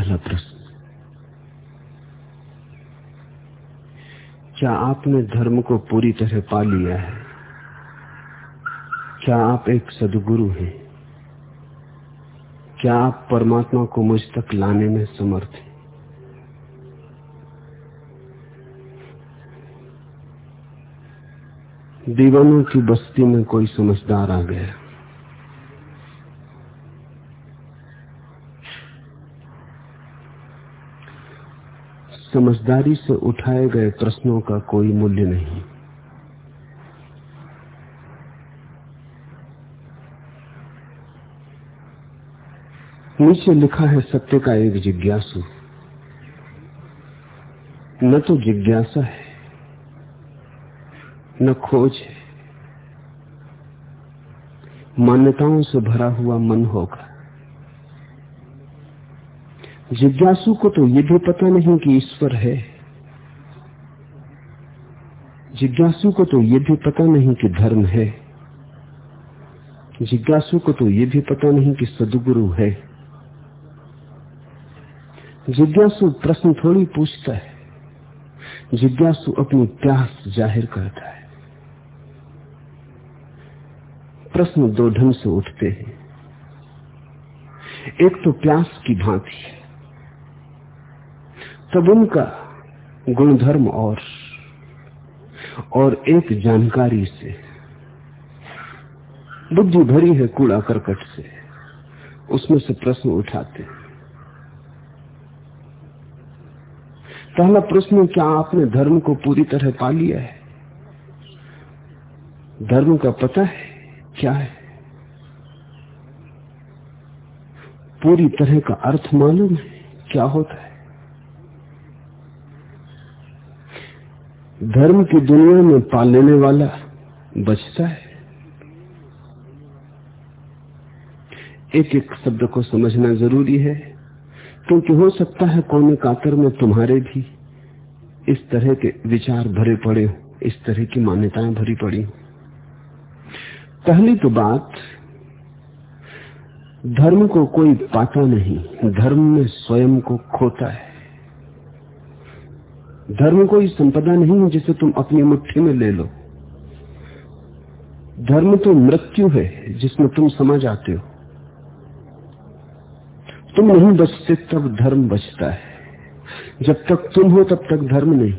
पहला प्रश्न क्या आपने धर्म को पूरी तरह पा लिया है? क्या आप एक सदगुरु हैं? क्या आप परमात्मा को मुझ तक लाने में समर्थ हैं? दीवानों की बस्ती में कोई समझदार आ गया। समझदारी से उठाए गए प्रश्नों का कोई मूल्य नहीं। नीचे लिखा है सत्य का एक जिज्ञासु। न तो जिज्ञासा है, न खोज है। मान्यताओं से भरा हुआ मन होगा। जिज्ञासु को तो ये भी पता नहीं कि ईश्वर है। जिज्ञासु को तो ये भी पता नहीं कि धर्म है। जिज्ञासु को तो ये भी पता नहीं कि सदगुरु है। जिज्ञासु प्रश्न थोड़ी पूछता है। जिज्ञासु अपनी प्यास ज़ाहिर करता है। प्रश्न दो ढंग से उठते हैं। एक तो प्यास की भांति तब उनका गुणधर्म और और एक जानकारी से। बुद्धि भरी है कूड़ा करकट से। उसमें से प्रश्न उठाते पहला प्रश्न क्या आपने धर्म को पूरी तरह पा लिया है? धर्म का पता है, क्या है? पूरी तरह का अर्थ मालूम है, क्या होता है? धर्म की दुनिया में पा लेने वाला बचता है। एक एक शब्द को समझना ज़रूरी है, क्योंकि हो सकता है कौने कातर में तुम्हारे भी इस तरह के विचार भरे पड़े हो, इस तरह की मान्यताएँ भरी पड़ी हो। पहली तो बात, धर्म को कोई पाता नहीं, धर्म में स्वयं को खोता है। धर्म कोई संपदा नहीं है जिसे तुम अपनी मुट्ठी में ले लो। धर्म तो मृत्यु है, जिसमें तुम समा जाते हो। तुम नहीं बचते, तब धर्म बचता है। जब तक तुम हो, तब तक धर्म नहीं।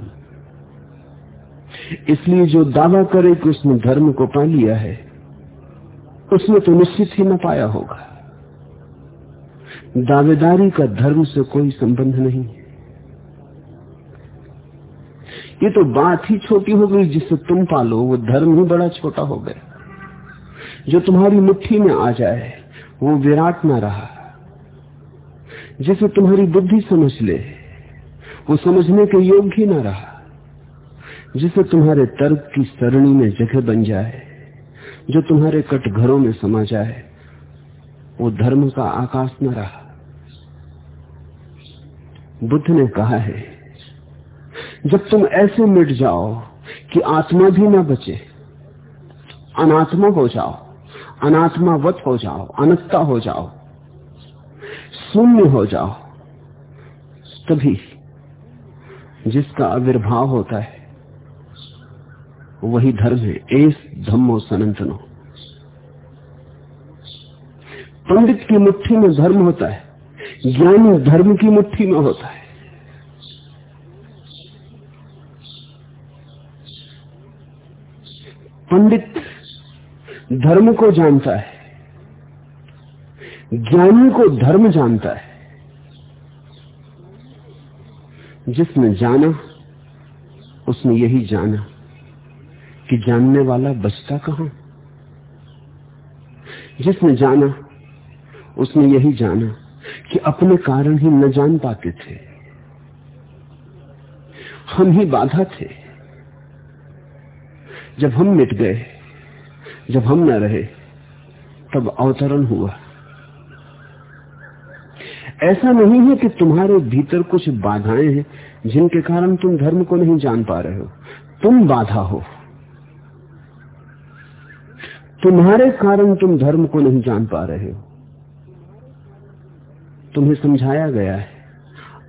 इसलिए जो दावा करे कि उसने धर्म को पा लिया है, उसने तो निश्चित ही न पाया होगा। दावेदारी का धर्म से कोई संबंध नहीं है। ये तो बात ही छोटी हो गई जिससे तुम पालो, वो धर्म ही बड़ा छोटा हो गया। जो तुम्हारी मुट्ठी में आ जाए, वो विराट ना रहा। जिसे तुम्हारी बुद्धि समझ ले, वो समझने के योग्य ना रहा। जिसे तुम्हारे तर्क की सरणी में जगह बन जाए, जो तुम्हारे कट घरों में समा जाए, वो धर्म का आकाश न रहा। बुद्ध ने कहा है जब तुम ऐसे मिट जाओ कि आत्मा भी ना बचे, अनात्मा हो जाओ, अनात्मावत हो जाओ, अनत्ता हो जाओ, शून्य हो जाओ, तभी जिसका आविर्भाव होता है, वही धर्म है, एस धम्मो सनातनो। पंडित की मुट्ठी में धर्म होता है, ज्ञानी धर्म की मुट्ठी में होता है। पंडित धर्म को जानता है, ज्ञानी को धर्म जानता है, जिसने जाना, उसने यही जाना कि जानने वाला बचता कहाँ। जिसने जाना, उसने यही जाना कि अपने कारण ही न जान पाते थे। हम ही बाधा थे। जब हम मिट गए, जब हम न रहे, तब अवतरण हुआ। ऐसा नहीं है कि तुम्हारे भीतर कुछ बाधाएँ हैं जिनके कारण तुम धर्म को नहीं जान पा रहे हो। तुम बाधा हो। तुम्हारे कारण तुम धर्म को नहीं जान पा रहे हो। तुम्हें समझाया गया है,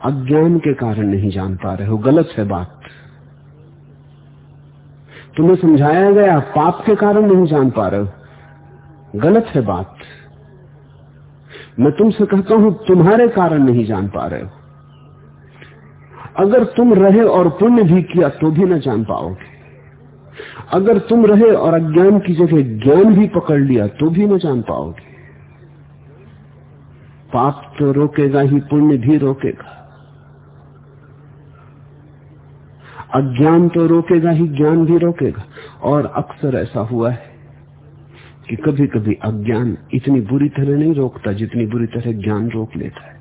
अज्ञान के कारण नहीं जान पा रहे हो, गलत है बात। तुम्हें समझाया गया, पाप के कारण नहीं जान पा रहे हो। गलत है बात। मैं तुमसे कहता हूँ, तुम्हारे कारण नहीं जान पा रहे हो। अगर तुम रहे और पुण्य भी किया तो भी न जान पाओगे। अगर तुम रहे और अज्ञान की जगह ज्ञान भी पकड़ लिया तो भी न जान पाओगे। पाप तो रोकेगा ही, पुण्य भी रोकेगा। अज्ञान तो रोकेगा ही, ज्ञान भी रोकेगा। और अक्सर ऐसा हुआ है कि कभी कभी अज्ञान इतनी बुरी तरह नहीं रोकता जितनी बुरी तरह ज्ञान रोक लेता है।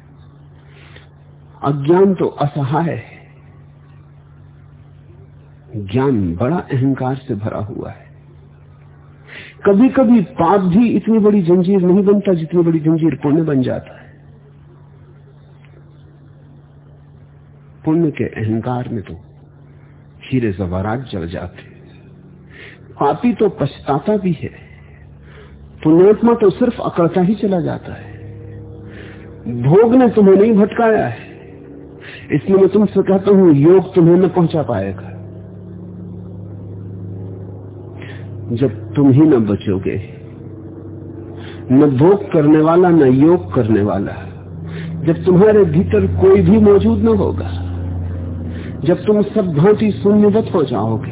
अज्ञान तो असहाय है। ज्ञान बड़ा अहंकार से भरा हुआ है। कभी कभी पाप भी इतनी बड़ी जंजीर नहीं बनता जितनी बड़ी जंजीर पुण्य बन जाता है। पुण्य के अहंकार में तो हीरे जवारात जल जाते पापी तो पछताता भी है। पुण्यात्मा तो सिर्फ़ अकड़ता ही चला जाता है। भोग ने तुम्हें नहीं भटकाया है। इसलिए मैं तुमसे कहता हूँ, योग तुम्हें न पहुँचा पाएगा। जब तुम ही न बचोगे, न भोग करने वाला, न योग करने वाला, जब तुम्हारे भीतर कोई भी मौजूद न होगा। जब तुम सब भांति शून्यवत हो जाओगे,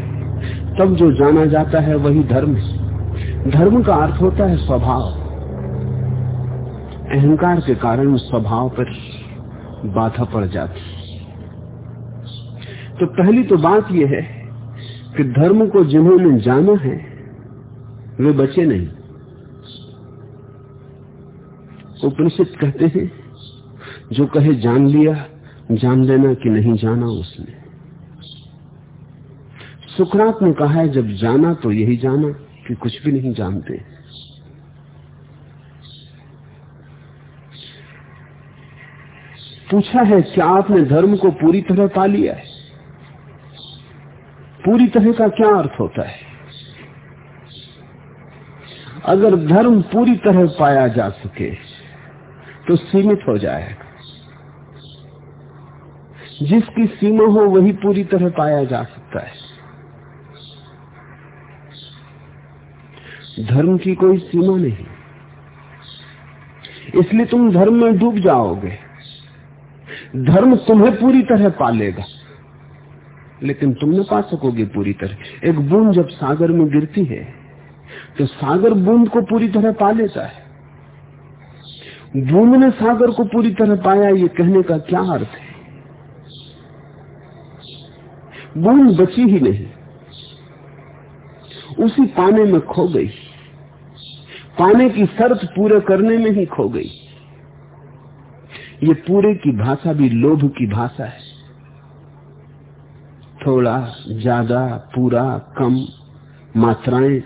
तब जो जाना जाता है वही धर्म है। धर्म का अर्थ होता है स्वभाव। अहंकार के कारण स्वभाव पर बाधा पड़ जाती तो पहली तो बात यह है कि धर्म को जिन्होंने जाना है, वे बचे नहीं। उपनिषद कहते हैं, जो कहे जान लिया, जान लेना कि नहीं जाना उसने। सुखरात ने कहा है, जब जाना तो यही जाना कि कुछ भी नहीं जानते। पूछा है, क्या आपने धर्म को पूरी तरह पा लिया है? पूरी तरह का क्या अर्थ होता है? अगर धर्म पूरी तरह पाया जा सके तो सीमित हो जाएगा जिसकी सीमा हो, वही पूरी तरह पाया जा सकता है। धर्म की कोई सीमा नहीं। इसलिए तुम धर्म में डूब जाओगे। धर्म तुम्हें पूरी तरह पालेगा। लेकिन तुम न पा सकोगे पूरी तरह। एक बूंद जब सागर में गिरती है तो सागर बूंद को पूरी तरह पा लेता है। बूंद ने सागर को पूरी तरह पाया, ये कहने का क्या अर्थ है? बूंद बची ही नहीं। उसी पाने में खो गई। पाने की शर्त पूरे करने में ही खो गई। ये पूरे की भाषा भी लोभ की भाषा है। थोड़ा, ज़्यादा, पूरा, कम, मात्राएँ,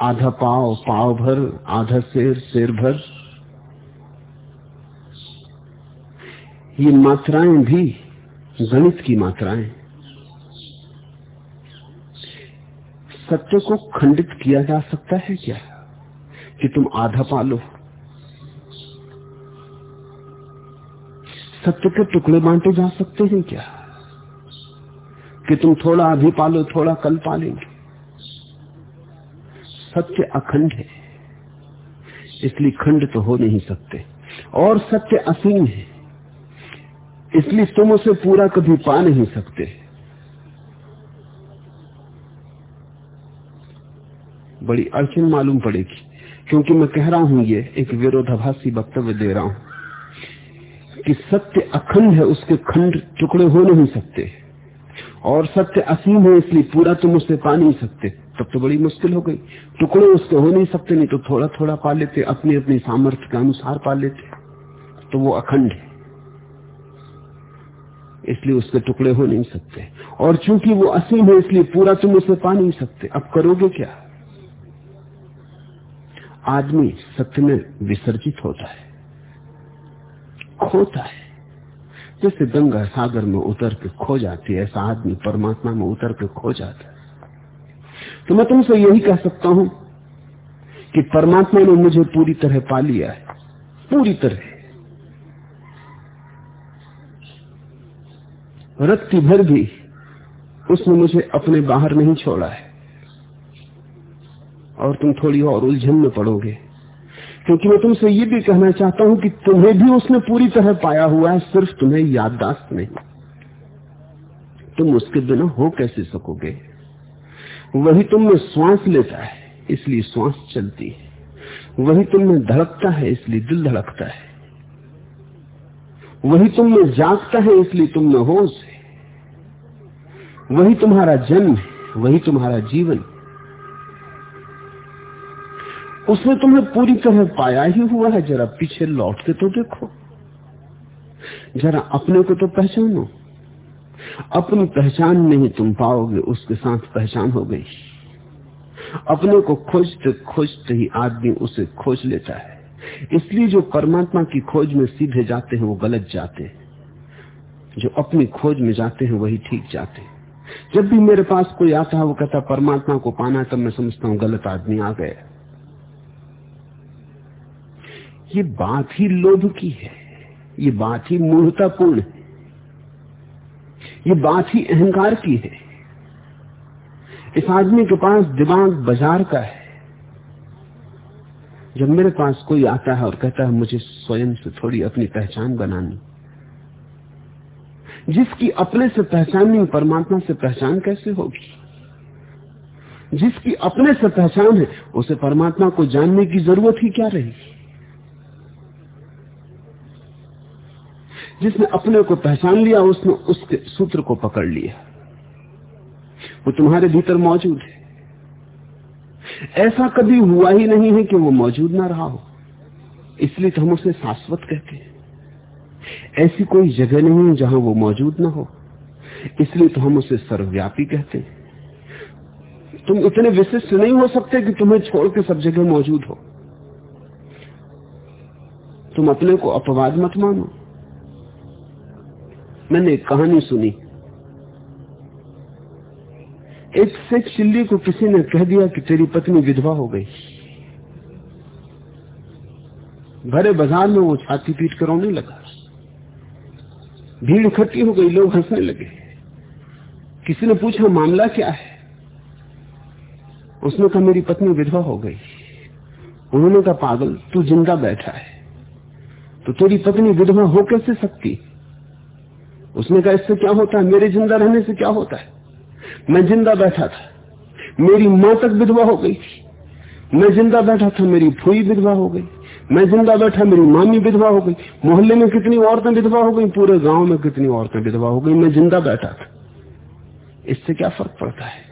आधा पाव पाव भर, आधा शेर शेर भर। ये मात्राएँ भी गणित की मात्राएँ। सत्य को खंडित किया जा सकता है क्या? कि तुम आधा पालो सत्य के टुकड़े बांटे जा सकते हैं क्या? कि तुम थोड़ा अभी पालो थोड़ा कल पालेंगे सत्य अखंड है, इसलिए खंड तो हो नहीं सकते। और सत्य असीम है, इसलिए तुम उसे पूरा कभी पा नहीं सकते। बड़ी अड़चन मालूम पड़ेगी। क्योंकि मैं कह रहा हूँ, ये एक विरोधाभासी वक्तव्य दे रहा हूँ कि सत्य अखंड है, उसके खंड टुकड़े हो नहीं सकते। और सत्य असीम है, इसलिए पूरा तुम उसे पा नहीं सकते। तब तो बड़ी मुश्किल हो गई। टुकड़े उसके हो नहीं सकते, नहीं तो थोड़ा थोड़ा पा लेते अपने अपने सामर्थ्य के अनुसार पा लेते। तो वो अखंड है। इसलिए उसके टुकड़े हो नहीं सकते। और चूँकि वो असीम है, इसलिए पूरा तुम उसे पा नहीं सकते। अब करोगे क्या? आदमी सत्य में विसर्जित होता है, खोता है। जैसे गंगा सागर में उतर के खो जाती है, ऐसा आदमी परमात्मा में उतर के खो जाता है। तो मैं तुमसे यही कह सकता हूँ कि परमात्मा ने मुझे पूरी तरह पा लिया है, पूरी तरह। रत्ती भर भी उसने मुझे अपने बाहर नहीं छोड़ा है। और तुम थोड़ी और उलझन में पड़ोगे। क्योंकि मैं तुमसे ये भी कहना चाहता हूँ कि तुम्हें भी उसने पूरी तरह पाया हुआ है, सिर्फ़ तुम्हें याददाश्त नहीं। तुम उसके बिना हो कैसे सकोगे? वही तुम में श्वास लेता है, इसलिए श्वास चलती है। वही तुम में धड़कता है, इसलिए दिल धड़कता है। वही तुम में जागता है, इसलिए तुम में होश है। वही तुम्हारा जन्म है, वही तुम्हारा जीवन उसने तुम्हें पूरी तरह पाया ही हुआ है। जरा पीछे लौट के तो देखो। जरा अपने को तो पहचानो। अपनी पहचान नहीं तुम पाओगे, उसके साथ पहचान हो गई। अपने को खोजते खोजते ही आदमी उसे खोज लेता है। इसलिए जो परमात्मा की खोज में सीधे जाते हैं, वो गलत जाते हैं। जो अपनी खोज में जाते हैं, वही ठीक जाते हैं। जब भी मेरे पास कोई आता है, वो कहता परमात्मा को पाना तब मैं समझता हूँ गलत आदमी आ गया। ये बात ही लोभ की है। ये बात ही मूर्तापूर्ण है। ये बात ही अहंकार की है। इस आदमी के पास दिमाग बाज़ार का है। जब मेरे पास कोई आता है और कहता है, मुझे स्वयं से थोड़ी अपनी पहचान बनानी। जिसकी अपने से पहचान नहीं परमात्मा से पहचान कैसे होगी? जिसकी अपने से पहचान है, उसे परमात्मा को जानने की ज़रूरत ही क्या रही? जिसने अपने को पहचान लिया, उसने उसके सूत्र को पकड़ लिया। वो तुम्हारे भीतर मौजूद है। ऐसा कभी हुआ ही नहीं है कि वो मौजूद ना रहा हो। इसलिए तो हम उसे शाश्वत कहते हैं। ऐसी कोई जगह नहीं है जहाँ वो मौजूद ना हो। इसलिए तो हम उसे सर्वव्यापी कहते हैं। तुम इतने विशिष्ट नहीं हो सकते कि तुम्हें छोड़ के सब जगह मौजूद हो। तुम अपने को अपवाद मत मानो। मैंने एक कहानी सुनी। एक से चिल्ली को किसी ने कह दिया कि तेरी पत्नी विधवा हो गई। भरे बाज़ार में वो छाती पीट कर रोने लगा। भीड़ इकट्ठी हो गई, लोग हंसने लगे। किसी ने पूछा, मामला क्या है? उसने कहा, मेरी पत्नी विधवा हो गई। उन्होंने कहा, पागल, तू ज़िंदा बैठा है। तो तेरी पत्नी विधवा हो कैसे सकती? उसने कहा, इससे क्या होता है? मेरे ज़िंदा रहने से क्या होता है? मैं ज़िंदा बैठा था। मेरी माँ तक विधवा हो गई थी। मैं ज़िंदा बैठा था, मेरी फुई विधवा हो गई। मैं ज़िंदा बैठा, मेरी मामी विधवा हो गई। मोहल्ले में कितनी औरतें विधवा हो गई? पूरे गाँव में कितनी औरतें विधवा हो गई? मैं ज़िंदा बैठा था। इससे क्या फ़र्क पड़ता है?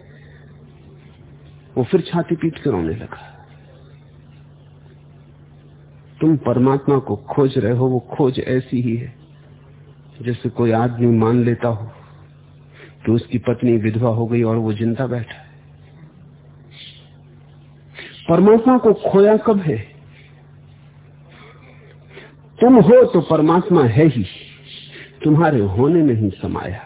वो फिर छाती पीट कर रोने लगा। तुम परमात्मा को खोज रहे हो, वो खोज ऐसी ही है। जैसे कोई आदमी मान लेता हो कि उसकी पत्नी विधवा हो गई और वो ज़िंदा बैठा है। परमात्मा को खोया कब है? तुम हो तो परमात्मा है ही, तुम्हारे होने नहीं समाया।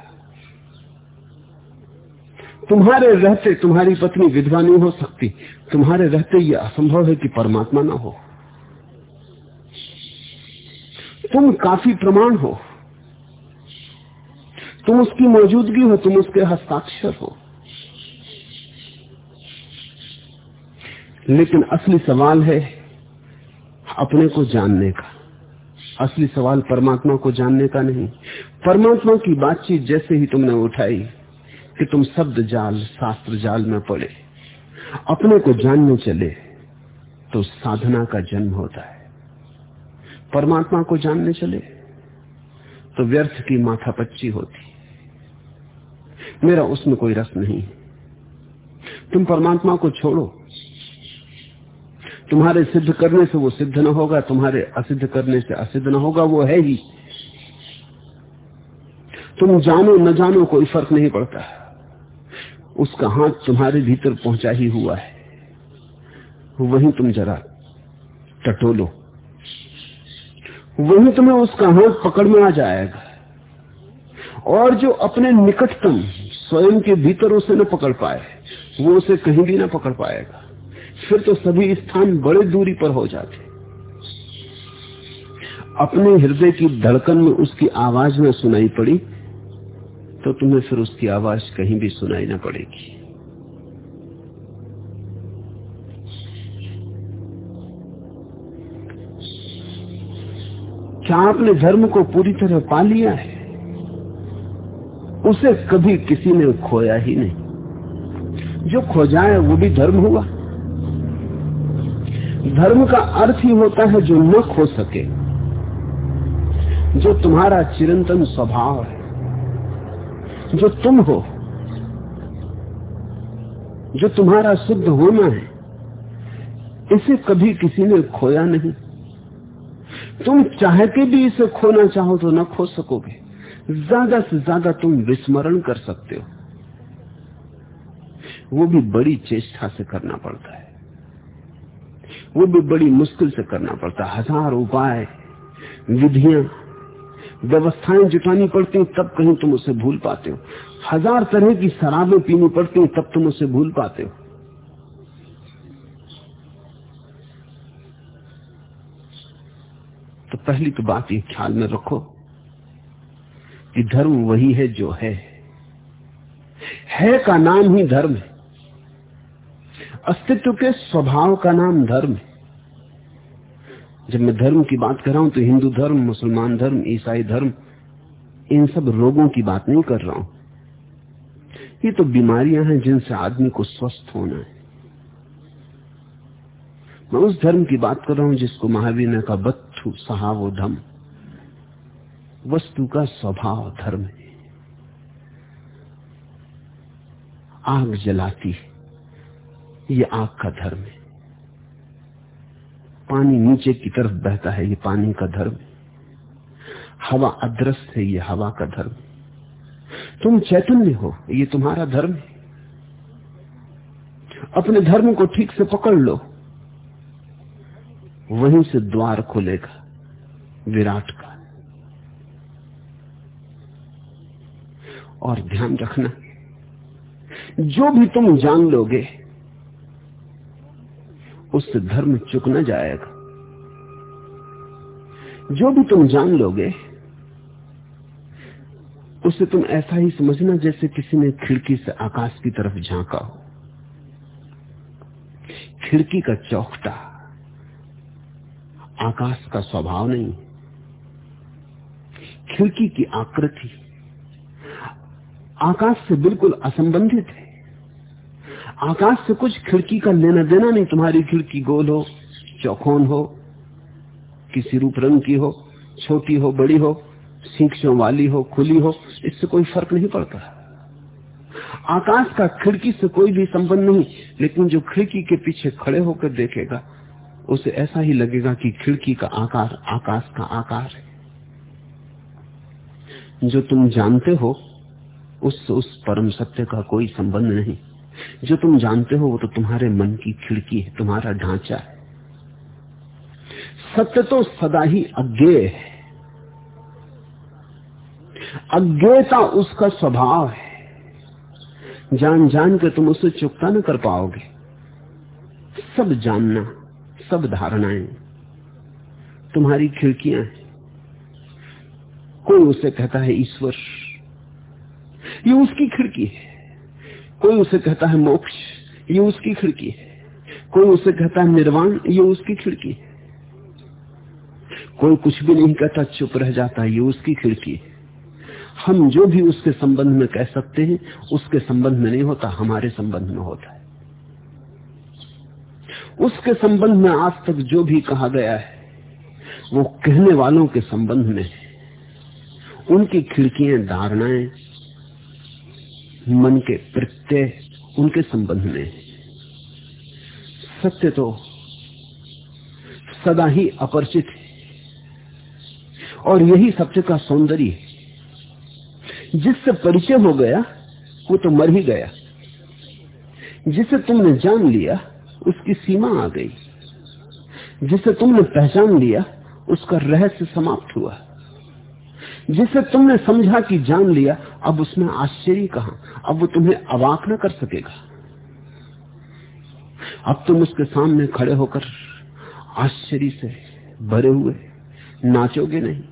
तुम्हारे रहते तुम्हारी पत्नी विधवा नहीं हो सकती, तुम्हारे रहते यह असंभव है कि परमात्मा ना हो। तुम काफ़ी प्रमाण हो। तुम उसकी मौजूदगी हो, तुम उसके हस्ताक्षर हो। लेकिन असली सवाल है अपने को जानने का। असली सवाल परमात्मा को जानने का नहीं। परमात्मा की बातचीत जैसे ही तुमने उठाई कि तुम शब्द जाल, शास्त्र जाल में पड़े। अपने को जानने चले तो साधना का जन्म होता है। परमात्मा को जानने चले तो व्यर्थ की माथापच्ची होती। मेरा उसमें कोई रस नहीं। तुम परमात्मा को छोड़ो। तुम्हारे सिद्ध करने से वो सिद्ध न होगा, तुम्हारे असिद्ध करने से असिद्ध न होगा, वो है ही। तुम जानो न जानो कोई फ़र्क नहीं पड़ता। उसका हाथ तुम्हारे भीतर पहुँचा ही हुआ है। वही तुम जरा टटोलो। वही तुम्हें उसका हाथ पकड़ में आ जाएगा। और जो अपने निकटतम स्वयं के भीतर उसे न पकड़ पाए, वो उसे कहीं भी ना पकड़ पाएगा। फिर तो सभी स्थान बड़े दूरी पर हो जाते। अपने हृदय की धड़कन में उसकी आवाज़ में सुनाई पड़ी तो तुम्हें फिर उसकी आवाज़ कहीं भी सुनाई ना पड़ेगी। क्या आपने धर्म को पूरी तरह पा लिया है? उसे कभी किसी ने खोया ही नहीं। जो खो जाए, वो भी धर्म हुआ। धर्म का अर्थ ही होता है जो न खो सके, जो तुम्हारा चिरंतन स्वभाव है, जो तुम हो, जो तुम्हारा शुद्ध होना है, इसे कभी किसी ने खोया नहीं। तुम चाह के भी इसे खोना चाहो तो न खो सकोगे। ज़्यादा से ज़्यादा तुम विस्मरण कर सकते हो। वो भी बड़ी चेष्टा से करना पड़ता है। वो भी बड़ी मुश्किल से करना पड़ता है। हज़ार उपाय, विधियाँ, व्यवस्थाएँ जुटानी पड़ती हैं, तब कहीं तुम उसे भूल पाते हो। हज़ार तरह की शराबें पीनी पड़ती हैं, तब तुम उसे भूल पाते हो। तो पहली तो बात ये ख्याल में रखो। कि धर्म वही है जो है। है का नाम ही धर्म है। अस्तित्व के स्वभाव का नाम धर्म है। जब मैं धर्म की बात कर रहा हूँ तो हिंदू धर्म, मुसलमान धर्म, ईसाई धर्म, इन सब रोगों की बात नहीं कर रहा हूँ। ये तो बीमारियाँ हैं जिनसे आदमी को स्वस्थ होना है। मैं उस धर्म की बात कर रहा हूँ जिसको महावीर ने कहा, बत्थु सहावो धम। वस्तु का स्वभाव धर्म है। आग जलाती है। ये आग का धर्म है। पानी नीचे की तरफ़ बहता है, ये पानी का धर्म है। हवा अदृश्य है, ये हवा का धर्म तुम चैतन्य हो, ये तुम्हारा धर्म है। अपने धर्म को ठीक से पकड़ लो। वहीं से द्वार खुलेगा, विराट का और ध्यान रखना। जो भी तुम जान लोगे उससे धर्म चुक न जाएगा। जो भी तुम जान लोगे, उसे तुम ऐसा ही समझना जैसे किसी ने खिड़की से आकाश की तरफ़ झांका हो। खिड़की का चौकटा आकाश का स्वभाव नहीं, खिड़की की आकृति आकाश से बिल्कुल असंबंधित है। आकाश से कुछ खिड़की का लेना देना नहीं, तुम्हारी खिड़की गोल हो, चौकोन हो, किसी रूप रंग की हो, छोटी हो, बड़ी हो सीखों वाली हो, खुली हो, इससे कोई फ़र्क नहीं पड़ता। आकाश का खिड़की से कोई भी संबंध नहीं, लेकिन जो खिड़की के पीछे खड़े होकर देखेगा, उसे ऐसा ही लगेगा कि खिड़की का आकार आकाश का आकार है। जो तुम जानते हो उससे उस परम सत्य का कोई संबंध नहीं। जो तुम जानते हो, वो तो तुम्हारे मन की खिड़की है, तुम्हारा ढांचा है। सत्य तो सदा ही अज्ञेय है। अज्ञेयता उसका स्वभाव है। जान जान के तुम उसे चुकता न कर पाओगे। सब जानना, सब धारणाएँ, तुम्हारी खिड़कियाँ हैं। कोई उसे कहता है, ईश्वर ये उसकी खिड़की है। कोई उसे कहता है मोक्ष, ये उसकी खिड़की है। कोई उसे कहता है निर्वाण, ये उसकी खिड़की है। कोई कुछ भी नहीं कहता, चुप रह जाता, ये उसकी खिड़की है। हम जो भी उसके संबंध में कह सकते हैं, उसके संबंध में नहीं होता, हमारे संबंध में होता है। उसके संबंध में आज तक जो भी कहा गया है, वो कहने वालों के संबंध में उनकी खिड़कियाँ धारणाएँ मन के प्रत्यय, उनके संबंध में। सत्य तो सदा ही अपरिचित है। और यही सत्य का सौंदर्य है। जिससे परिचय हो गया, वो तो मर ही गया। जिसे तुमने जान लिया, उसकी सीमा आ गई। जिसे तुमने पहचान लिया, उसका रहस्य समाप्त हुआ। जिसे तुमने समझा कि जान लिया, अब उसमें आश्चर्य कहा? अब वो तुम्हें अवाक न कर सकेगा। अब तुम उसके सामने खड़े होकर आश्चर्य से भरे हुए नाचोगे नहीं।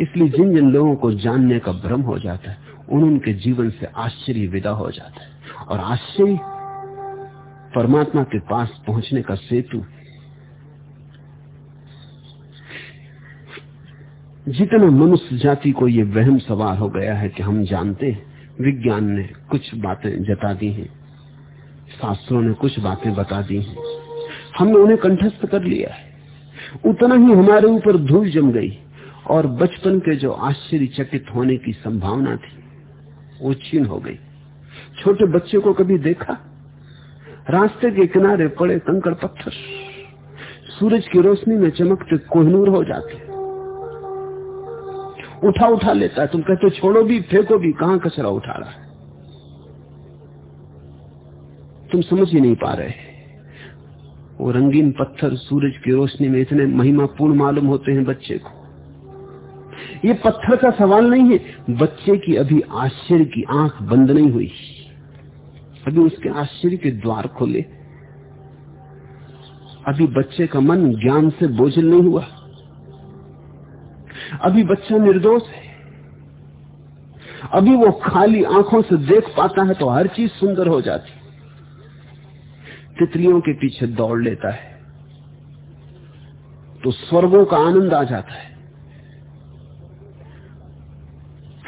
इसलिए जिन जिन लोगों को जानने का भ्रम हो जाता है, उन उनके जीवन से आश्चर्य विदा हो जाता है। और आश्चर्य परमात्मा के पास पहुँचने का सेतु जितना मनुष्य जाति को ये वहम सवार हो गया है कि हम जानते हैं, विज्ञान ने कुछ बातें जता दी हैं, शास्त्रों ने कुछ बातें बता दी हैं। हमने उन्हें कंठस्थ कर लिया है। उतना ही हमारे ऊपर धूल जम गई और बचपन के जो आश्चर्यचकित होने की संभावना थी, वो छीन हो गई। छोटे बच्चे को कभी देखा? रास्ते के किनारे पड़े कंकड़ पत्थर। सूरज की रोशनी में चमकते कोहनूर हो जाते। उठा उठा लेता है। तुम कहते छोड़ो भी, फेंको भी, कहाँ कचरा उठा रहा है? तुम समझ ही नहीं पा रहे वो रंगीन पत्थर सूरज की रोशनी में इतने महिमापूर्ण मालूम होते हैं बच्चे को। ये पत्थर का सवाल नहीं है, बच्चे की अभी आश्चर्य की आँख बंद नहीं हुई। अभी उसके आश्चर्य के द्वार खोले। अभी बच्चे का मन ज्ञान से बोझल नहीं हुआ। अभी बच्चा निर्दोष है। अभी वो खाली आँखों से देख पाता है तो हर चीज़ सुंदर हो जाती। तितलियों के पीछे दौड़ लेता है। तो स्वर्गों का आनंद आ जाता है।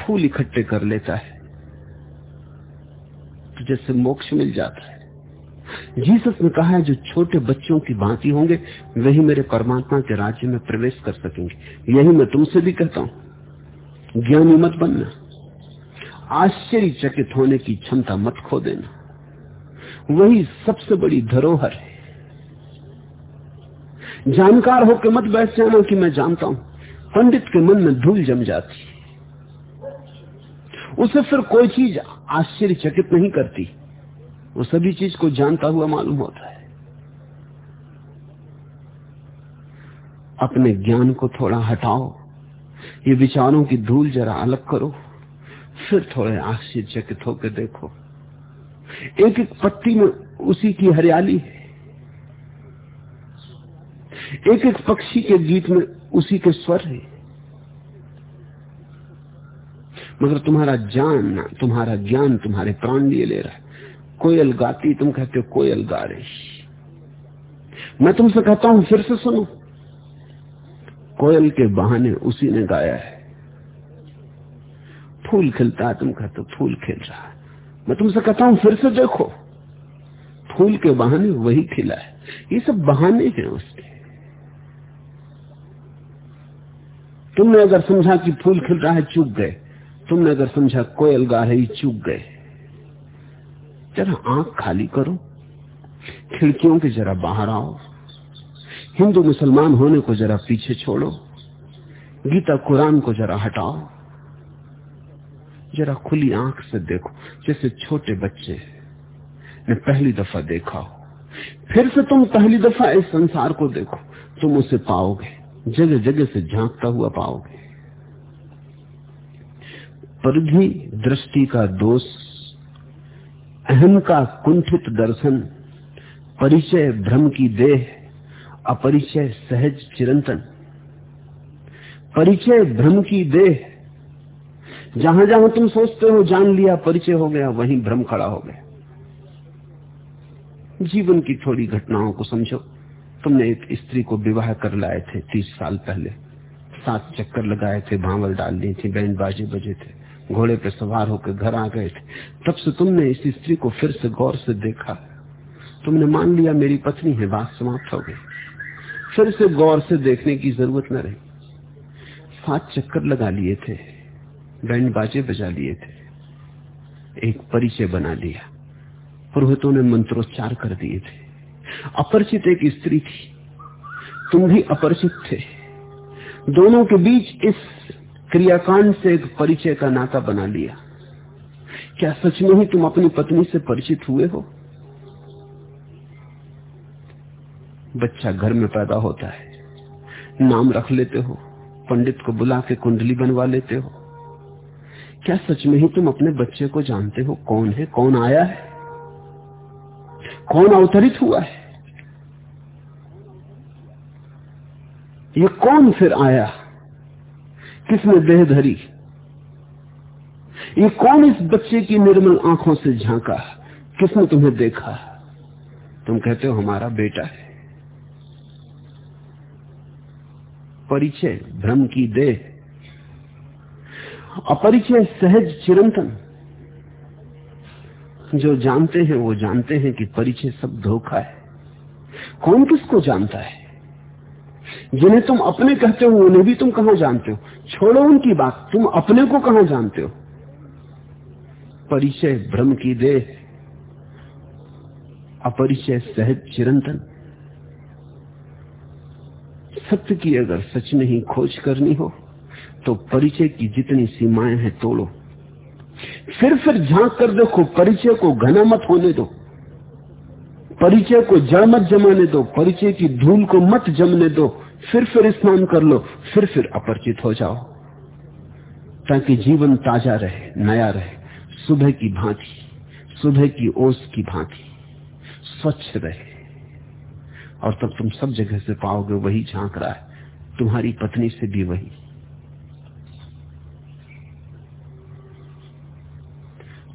फूल इकट्ठे कर लेता है। तो जैसे मोक्ष मिल जाता है। जीसस ने कहा है, जो छोटे बच्चों की भांति होंगे, वही मेरे परमात्मा के राज्य में प्रवेश कर सकेंगे। यही मैं तुमसे भी कहता हूँ। ज्ञानी मत बनना। आश्चर्यचकित होने की क्षमता मत खो देना। वही सबसे बड़ी धरोहर है। जानकार होकर मत बैठ जाना कि मैं जानता हूँ। पंडित के मन में धूल जम जाती। उसे फिर कोई चीज़ आश्चर्यचकित नहीं करती। वो सभी चीज़ को जानता हुआ मालूम होता है। अपने ज्ञान को थोड़ा हटाओ, ये विचारों की धूल जरा अलग करो, फिर थोड़े आश्चर्यचकित होकर देखो। एक एक पत्ती में उसी की हरियाली है। एक एक पक्षी के गीत में उसी के स्वर है। मगर तुम्हारा जान, तुम्हारा ज्ञान, तुम्हारे प्राण लिए ले रहा है। कोयल गाती तुम कहते हो कोयल गा रही। मैं तुमसे कहता हूँ, फिर से सुनो। कोयल के बहाने उसी ने गाया है। फूल खिलता है, तुम कहते हो फूल खिल रहा है। मैं तुमसे कहता हूँ, फिर से देखो। फूल के बहाने वही खिला है। ये सब बहाने हैं उसके। तुमने अगर समझा कि फूल खिल रहा है, चूक गए। तुमने अगर समझा कोयल गा रही, चूक गए। जरा आँख खाली करो, खिड़कियों के जरा बाहर आओ, हिंदू मुसलमान होने को जरा पीछे छोड़ो, गीता कुरान को जरा हटाओ, जरा खुली आँख से देखो, जैसे छोटे बच्चे ने पहली दफ़ा देखा हो। फिर से तुम पहली दफ़ा इस संसार को देखो, तुम उसे पाओगे जगह जगह से झांकता हुआ पाओगे। पर भी दृष्टि का दोष अहम का कुंठित दर्शन, परिचय भ्रम की देह, अपरिचय सहज चिरंतन। परिचय भ्रम की देह, जहाँ जहाँ तुम सोचते हो जान लिया, परिचय हो गया, वहीं भ्रम खड़ा हो गया। जीवन की थोड़ी घटनाओं को समझो। तुमने एक स्त्री को विवाह कर लाए थे तीस साल पहले। सात चक्कर लगाए थे, भावल डाल दी थी, बैंड बाजे बजे थे। घोड़े पे सवार होकर घर आ गए थे। तब से तुमने इस स्त्री को फिर से गौर से देखा तुमने मान लिया मेरी पत्नी है, बात समाप्त हो गई। फिर से गौर से देखने की ज़रूरत न रही। सात चक्कर लगा लिए थे, बैंड बाजे बजा लिए थे, एक परिचय बना लिया। पुरोहितों ने मंत्रोच्चार कर दिए थे। अपरिचित एक स्त्री थी। तुम भी अपरिचित थे। दोनों के बीच इस क्रियाकांड से एक परिचय का नाता बना लिया। क्या सच में ही तुम अपनी पत्नी से परिचित हुए हो? बच्चा घर में पैदा होता है। नाम रख लेते हो। पंडित को बुला के कुंडली बनवा लेते हो। क्या सच में ही तुम अपने बच्चे को जानते हो कौन है, कौन आया है? कौन अवतरित हुआ है? ये कौन फिर आया? किसने देह धरी? ये कौन इस बच्चे की निर्मल आँखों से झांका? किसने तुम्हें देखा? तुम कहते हो, हमारा बेटा है। परिचय, भ्रम की देह। अपरिचय सहज चिरंतन। जो जानते हैं, वो जानते हैं कि परिचय सब धोखा है। कौन किसको जानता है? जिन्हें तुम अपने कहते हो, उन्हें भी तुम कहाँ जानते हो? छोड़ो उनकी बात। तुम अपने को कहाँ जानते हो? परिचय भ्रम की देह। अपरिचय सहज चिरंतन। सत्य की अगर सच नहीं खोज करनी हो तो परिचय की जितनी सीमाएँ हैं तोड़ो। फिर फिर झाँक कर देखो, परिचय को घना मत होने दो। परिचय को जड़ मत जमाने दो, परिचय की धूल को मत जमने दो। फिर फिर स्नान कर लो, फिर फिर अपरिचित हो जाओ। ताकि जीवन ताज़ा रहे, नया रहे। सुबह की भांति, सुबह की ओस की भांति, स्वच्छ रहे। और तब तुम सब जगह से पाओगे वही झाँक रहा है। तुम्हारी पत्नी से भी वही।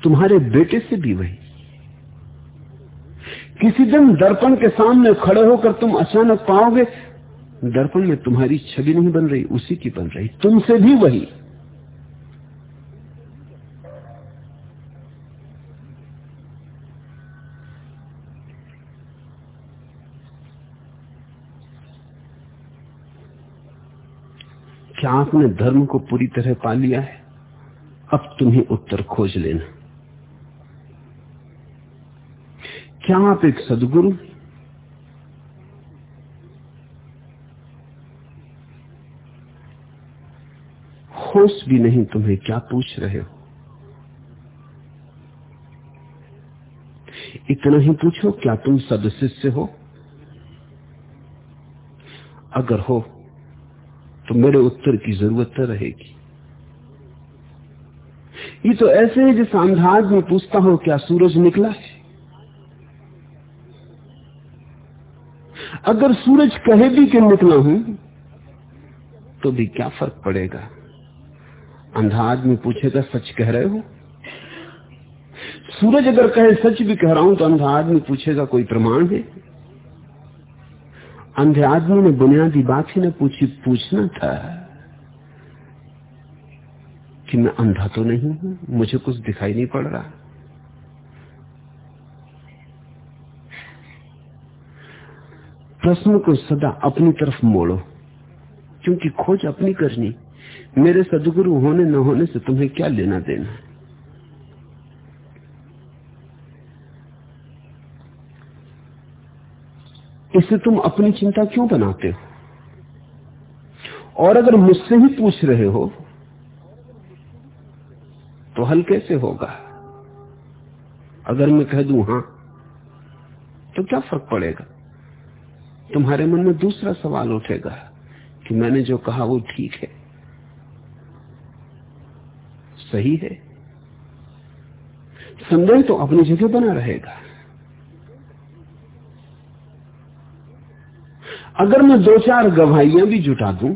तुम्हारे बेटे से भी वही। किसी दिन दर्पण के सामने खड़े होकर तुम अचानक पाओगे दर्पण में तुम्हारी छवि नहीं बन रही, उसी की बन रही। तुमसे भी वही। क्या आपने धर्म को पूरी तरह पा लिया है? अब तुम्हें उत्तर खोज लेना। क्या आप एक सदगुरु? होश भी नहीं, तुम्हें क्या पूछ रहे हो? इतना ही पूछो, क्या तुम सदशिष्य हो? अगर हो तो मेरे उत्तर की ज़रूरत रहेगी। ये तो ऐसे है जिस अंधाज में पूछता हो, क्या सूरज निकला है? अगर सूरज कहे भी कि निकला हूँ तो भी क्या फ़र्क पड़ेगा? अंधा आदमी पूछेगा, सच कह रहे हो? सूरज अगर कहे, सच भी कह रहा हूँ तो अंधा आदमी पूछेगा, कोई प्रमाण है? अंधे आदमी ने बुनियादी बात ही न पूछी, पूछना था कि मैं अंधा तो नहीं हूँ, मुझे कुछ दिखाई नहीं पड़ रहा। प्रश्न को सदा अपनी तरफ़ मोड़ो, क्योंकि खोज अपनी करनी। मेरे सदगुरु होने न होने से तुम्हें क्या लेना देना इसे तुम अपनी चिंता क्यों बनाते हो? और अगर मुझसे ही पूछ रहे हो तो हल कैसे होगा? अगर मैं कह दू, हाँ तो क्या फ़र्क पड़ेगा? तुम्हारे मन में दूसरा सवाल उठेगा कि मैंने जो कहा वो ठीक है। सही है। संदेह तो अपनी जगह बना रहेगा। अगर मैं दो चार गवाहियाँ भी जुटा दूँ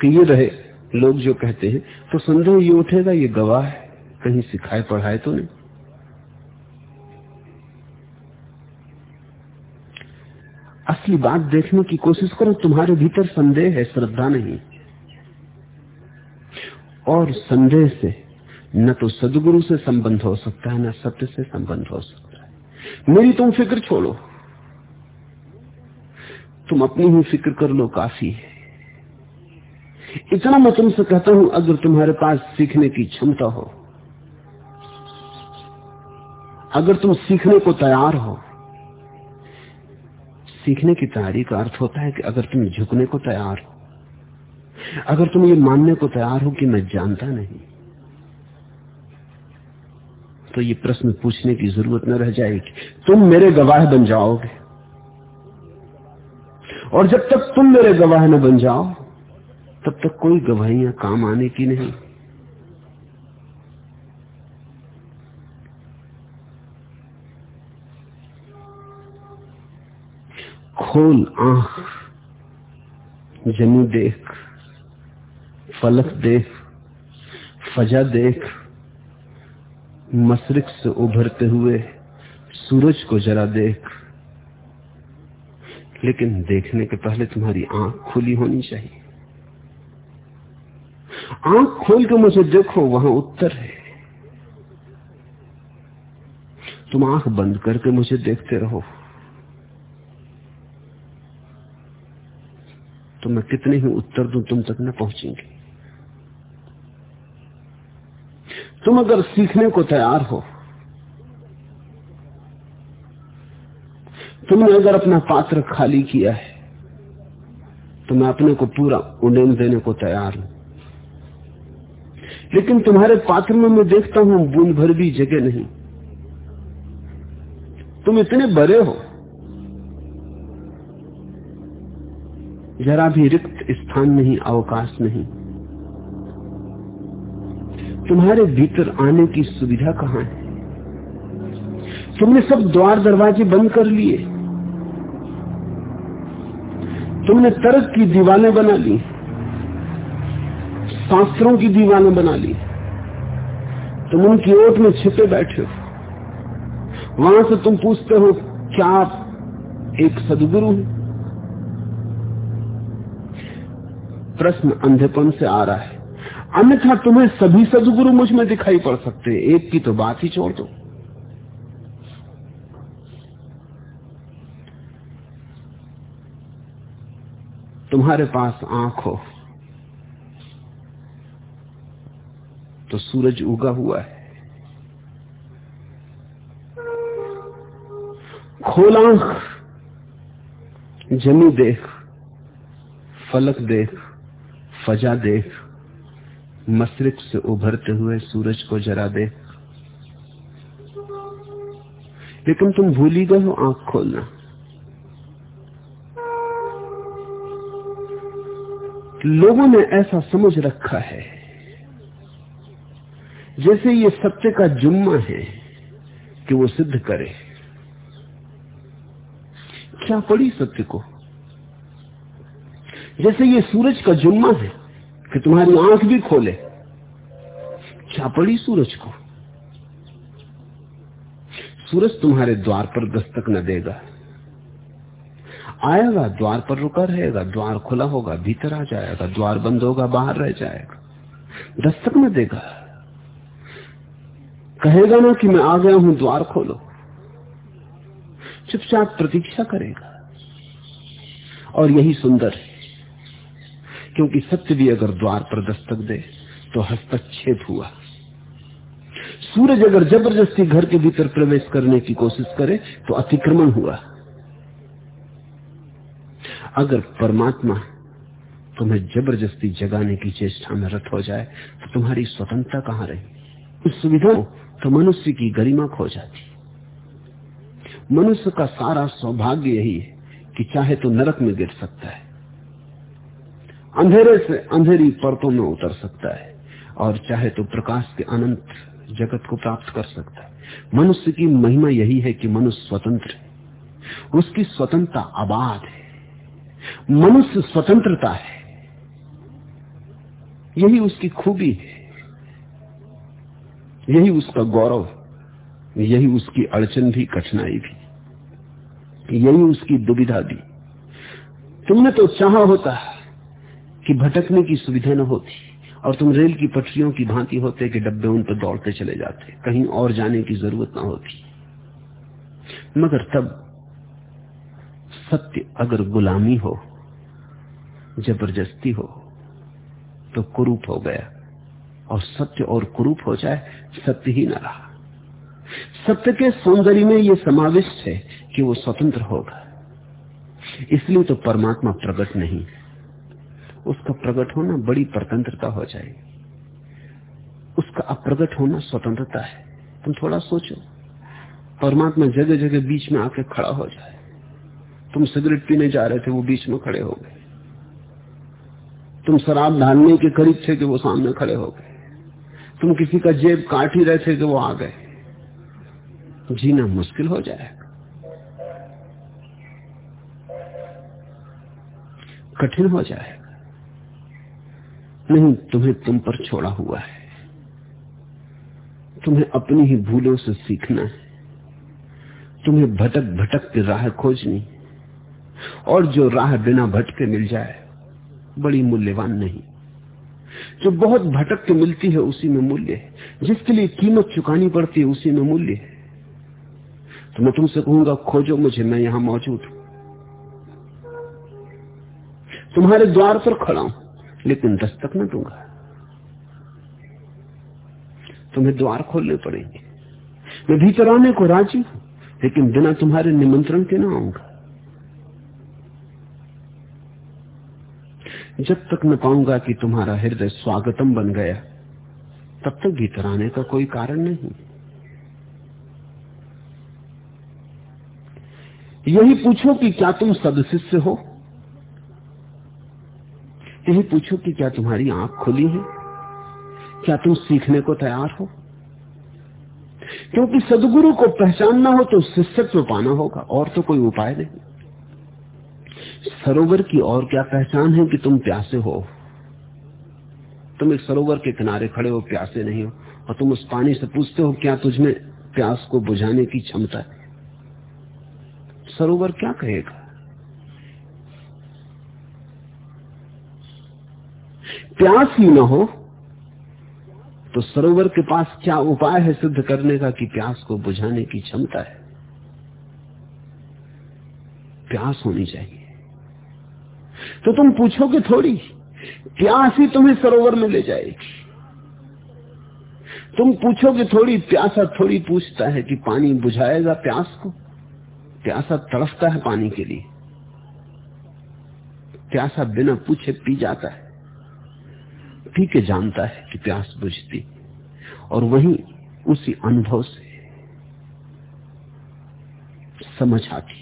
कि ये रहे, लोग जो कहते हैं तो संदेह ये उठेगा, ये गवाह है। कहीं सिखाए, पढ़ाए तो नहीं। असली बात देखने की कोशिश करो, तुम्हारे भीतर संदेह है, श्रद्धा नहीं। और संदेह से न तो सदगुरु से संबंध हो सकता है, न सत्य से संबंध हो सकता है। मेरी तुम फ़िक्र छोड़ो। तुम अपनी ही फ़िक्र कर लो, काफ़ी है। इतना मैं तुमसे कहता हूँ, अगर तुम्हारे पास सीखने की क्षमता हो, अगर तुम सीखने को तैयार हो, सीखने की तैयारी का अर्थ होता है कि अगर तुम झुकने को तैयार हो, अगर तुम ये मानने को तैयार हो कि मैं जानता नहीं तो ये प्रश्न पूछने की ज़रूरत न रह जाएगी। तुम मेरे गवाह बन जाओगे। और जब तक तुम मेरे गवाह न बन जाओ, तब तक कोई गवाहियाँ काम आने की नहीं। खोल आँख जमी देख, फलक देख, फजा देख मशरक से उभरते हुए सूरज को जरा देख। लेकिन देखने के पहले तुम्हारी आँख खुली होनी चाहिए। आँख खोल के मुझे देखो, वहाँ उत्तर है। तुम आँख बंद करके मुझे देखते रहो। तो मैं कितने ही उत्तर दूँ, तुम तक न पहुँचेंगे। तुम अगर सीखने को तैयार हो, तुमने अगर अपना पात्र खाली किया है तो मैं अपने को पूरा उड़ेन देने को तैयार हूँ। लेकिन तुम्हारे पात्र में मैं देखता हूँ, बूंद भर भी जगह नहीं। तुम इतने बड़े हो, जरा भी रिक्त स्थान नहीं, अवकाश नहीं। तुम्हारे भीतर आने की सुविधा कहाँ है? तुमने सब द्वार दरवाजे बंद कर लिए। तुमने तर्क की दीवाने बना ली। शास्त्रों की दीवाने बना ली। तुम उनकी ओट में छिपे बैठे हो। वहाँ से तुम पूछते हो, क्या आप एक सदगुरु हैं? प्रश्न अंधेपन से आ रहा है। अन्यथा तुम्हें सभी सदगुरु मुझमें दिखाई पड़ सकते हैं। एक की तो बात ही छोड़ दो। तुम्हारे पास आँख हो तो सूरज उगा हुआ है। खोल आँख, जमी देख, फलक देख, फजा देख मशरक से उभरते हुए सूरज को जरा देख लेकिन तुम भूल ही गए हो आँख खोलना। लोगों ने ऐसा समझ रखा है। जैसे ये सत्य का जुम्मा है कि वो सिद्ध करे। क्या पड़ी सत्य को? जैसे ये सूरज का जुम्मा है कि तुम्हारी आँख भी खोले। क्या पड़ी सूरज को? सूरज तुम्हारे द्वार पर दस्तक न देगा। आएगा, द्वार पर रुका रहेगा, द्वार खुला होगा, भीतर आ जाएगा, द्वार बंद होगा, बाहर रह जाएगा। दस्तक न देगा। कहेगा ना कि मैं आ गया हूँ, द्वार खोलो। चुपचाप प्रतीक्षा करेगा। और यही सुंदर है। क्योंकि सत्य भी अगर द्वार पर दस्तक दे तो हस्तक्षेप हुआ। सूरज अगर ज़बरदस्ती घर के भीतर प्रवेश करने की कोशिश करे तो अतिक्रमण हुआ। अगर परमात्मा तुम्हें ज़बरदस्ती जगाने की चेष्टा में रत हो जाए तो तुम्हारी स्वतंत्रता कहाँ रही? उस सुविधा तो मनुष्य की गरिमा खो जाती। मनुष्य का सारा सौभाग्य यही है कि चाहे तो नरक में गिर सकता है अंधेरे से, अंधेरी परतों में उतर सकता है और चाहे तो प्रकाश के अनंत जगत को प्राप्त कर सकता है। मनुष्य की महिमा यही है कि मनुष्य स्वतंत्र है। उसकी स्वतंत्रता आबाद है। मनुष्य स्वतंत्रता है। यही उसकी खूबी है। यही उसका गौरव यही उसकी अड़चन भी, कठिनाई भी। यही उसकी दुविधा भी। तुमने तो चाहा होता। कि भटकने की सुविधा न होती और तुम रेल की पटरियों की भांति होते कि डब्बे उन पर दौड़ते चले जाते, कहीं और जाने की ज़रूरत ना होती। मगर तब सत्य अगर गुलामी हो, ज़बरदस्ती हो तो कुरूप हो गया। और सत्य और कुरूप हो जाए, सत्य ही न रहा। सत्य के सौंदर्य में यह समाविष्ट है कि वो स्वतंत्र होगा। इसलिए तो परमात्मा प्रकट नहीं। उसका प्रकट होना बड़ी स्वतंत्रता हो जाएगी। उसका अप्रगट होना स्वतंत्रता है। तुम थोड़ा सोचो। परमात्मा जगह जगह बीच में आके खड़ा हो जाए। तुम सिगरेट पीने जा रहे थे, वो बीच में खड़े हो गए। तुम शराब ढालने के करीब थे कि वो सामने खड़े हो गए। तुम किसी का जेब काट ही रहे थे कि वो आ गए। जीना मुश्किल हो जाएगा। कठिन हो जाएगा। नहीं, तुम्हें तुम पर छोड़ा हुआ है। तुम्हें अपनी ही भूलों से सीखना है। तुम्हें भटक भटक के राह खोजनी और जो राह बिना भटके मिल जाए, बड़ी मूल्यवान नहीं। जो बहुत भटक के मिलती है, उसी में मूल्य है। जिसके लिए कीमत चुकानी पड़ती है, उसी में मूल्य है। तो मैं तुमसे कहूँगा, खोजो मुझे, मैं यहाँ मौजूद हूँ। तुम्हारे द्वार पर खड़ा हूँ। लेकिन दस्तक न दूँगा। तुम्हें द्वार खोलने पड़ेंगे। मैं भीतर आने को राज़ी हूँ, लेकिन बिना तुम्हारे निमंत्रण के ना आऊँगा। जब तक मैं पाऊँगा कि तुम्हारा हृदय स्वागतम बन गया, तब तक भीतर आने का कोई कारण नहीं। यही पूछो कि क्या तुम सदशिष्य हो? यही पूछो कि क्या तुम्हारी आँख खुली है? क्या तुम सीखने को तैयार हो? क्योंकि सदगुरु को पहचानना हो तो शिष्यत्व पाना होगा, और तो कोई उपाय नहीं। सरोवर की और क्या पहचान है कि तुम प्यासे हो? तुम एक सरोवर के किनारे खड़े हो, प्यासे नहीं हो, और तुम उस पानी से पूछते हो, क्या तुझमें प्यास को बुझाने की क्षमता है? सरोवर क्या कहेगा? प्यास ही ना हो तो सरोवर के पास क्या उपाय है सिद्ध करने का कि प्यास को बुझाने की क्षमता है? प्यास होनी चाहिए। तो तुम पूछोगे थोड़ी, प्यास ही तुम्हें सरोवर में ले जाएगी। तुम पूछोगे थोड़ी, प्यासा थोड़ी पूछता है कि पानी बुझाएगा प्यास को? प्यासा तड़फता है पानी के लिए। प्यासा बिना पूछे पी जाता है। पी के जानता है कि प्यास बुझती और वहीं उसी अनुभव से समझ आती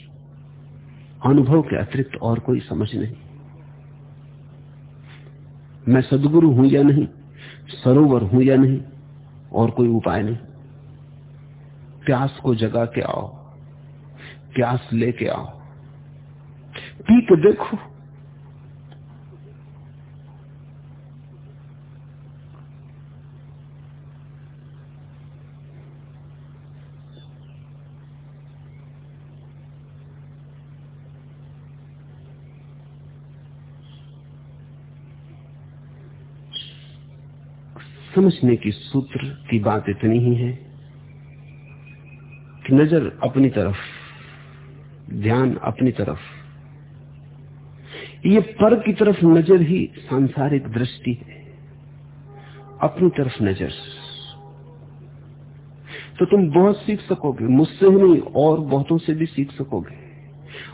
अनुभव के अतिरिक्त और कोई समझ नहीं। मैं सदगुरु हूँ या नहीं, सरोवर हूँ या नहीं, और कोई उपाय नहीं। प्यास को जगा के आओ, प्यास लेके आओ। पी के देखो। समझने की सूत्र की बात इतनी ही है कि नज़र अपनी तरफ़, ध्यान अपनी तरफ़। ये पर की तरफ़ नज़र ही सांसारिक दृष्टि है। अपनी तरफ़ नज़र। तो तुम बहुत सीख सकोगे, मुझसे ही नहीं, और बहुतों से भी सीख सकोगे।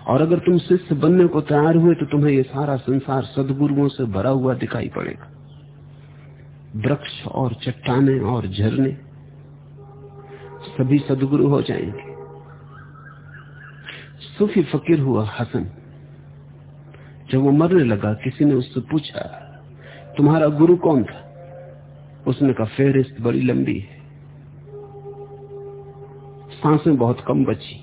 और अगर तुम शिष्य बनने को तैयार हुए तो तुम्हें ये सारा संसार सदगुरुओं से भरा हुआ दिखाई पड़ेगा। वृक्ष और चट्टाने और झरने सभी सदगुरु हो जाएँगे। सूफी फकीर हुआ हसन। जब वो मरने लगा, किसी ने उससे पूछा, तुम्हारा गुरु कौन था? उसने कहा फेहरिस्त बड़ी लंबी है। साँसें बहुत कम बची।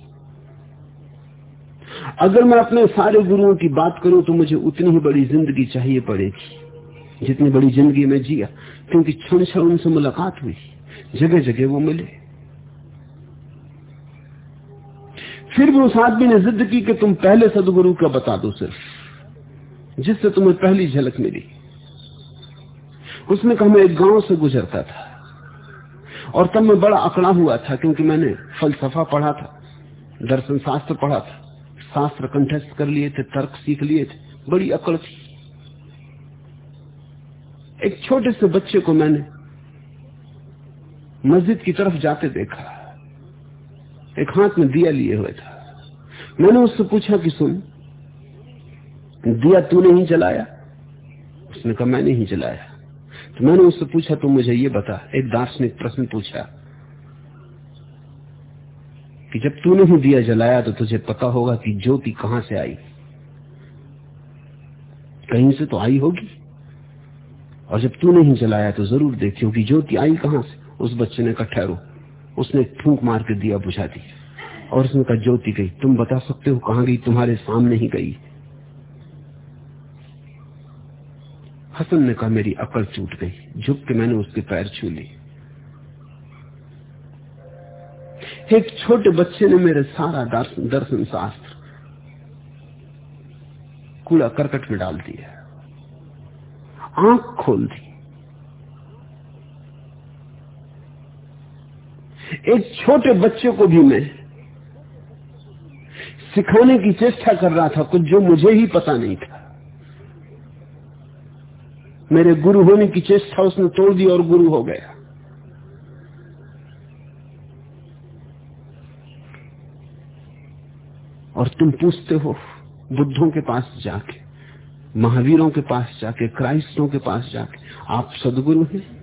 अगर मैं अपने सारे गुरुओं की बात करूँ तो मुझे उतनी ही बड़ी ज़िंदगी चाहिए पड़ेगी। जितनी बड़ी ज़िंदगी में जिया, क्योंकि क्षण क्षण उनसे मुलाकात हुई जगह जगह वो मिले। फिर भी उस आदमी ने जिद की कि तुम पहले सदगुरु का बता दो सिर्फ़, जिससे तुम्हें पहली झलक मिली। उसने कहा, मैं एक गाँव से गुजरता था, और तब मैं बड़ा अकड़ा हुआ था, क्योंकि मैंने फलसफा पढ़ा था, दर्शन शास्त्र पढ़ा था, शास्त्र कंठस्थ कर लिए थे, तर्क सीख लिए थे, बड़ी अकड़ थी। एक छोटे से बच्चे को मैंने मस्जिद की तरफ़ जाते देखा। एक हाथ में दिया लिए हुए था। मैंने उससे पूछा कि सुन, दिया तूने ही जलाया? उसने कहा, मैंने ही जलाया। तो मैंने उससे पूछा, तू मुझे ये बता। एक दार्शनिक प्रश्न पूछा कि जब तूने ही दिया जलाया तो तुझे पता होगा कि ज्योति कहाँ से आई। कहीं से तो आई होगी। और जब तू नहीं जलाया तो ज़रूर देखियो कि ज्योति आई कहाँ से। उस बच्चे ने कहा, ठहरो। उसने फूंक मार के दिया, बुझा दी। और उसने कहा, ज्योति गई, तुम बता सकते हो कहाँ गई? तुम्हारे सामने ही गई। हसन ने कहा, मेरी अकल टूट गई। झुक के मैंने उसके पैर छू ली एक छोटे बच्चे ने मेरे सारा दर्शन शास्त्र कूड़ा करकट में डाल दिया। आँख खोल दी। एक छोटे बच्चे को भी मैं सिखाने की चेष्टा कर रहा था, कुछ जो मुझे ही पता नहीं था। मेरे गुरु होने की चेष्टा उसने तोड़ दी और गुरु हो गया। और तुम पूछते हो, बुद्धों के पास जाके महावीरों के पास जाके क्राइस्टों के पास जाके, आप सदगुरु हैं?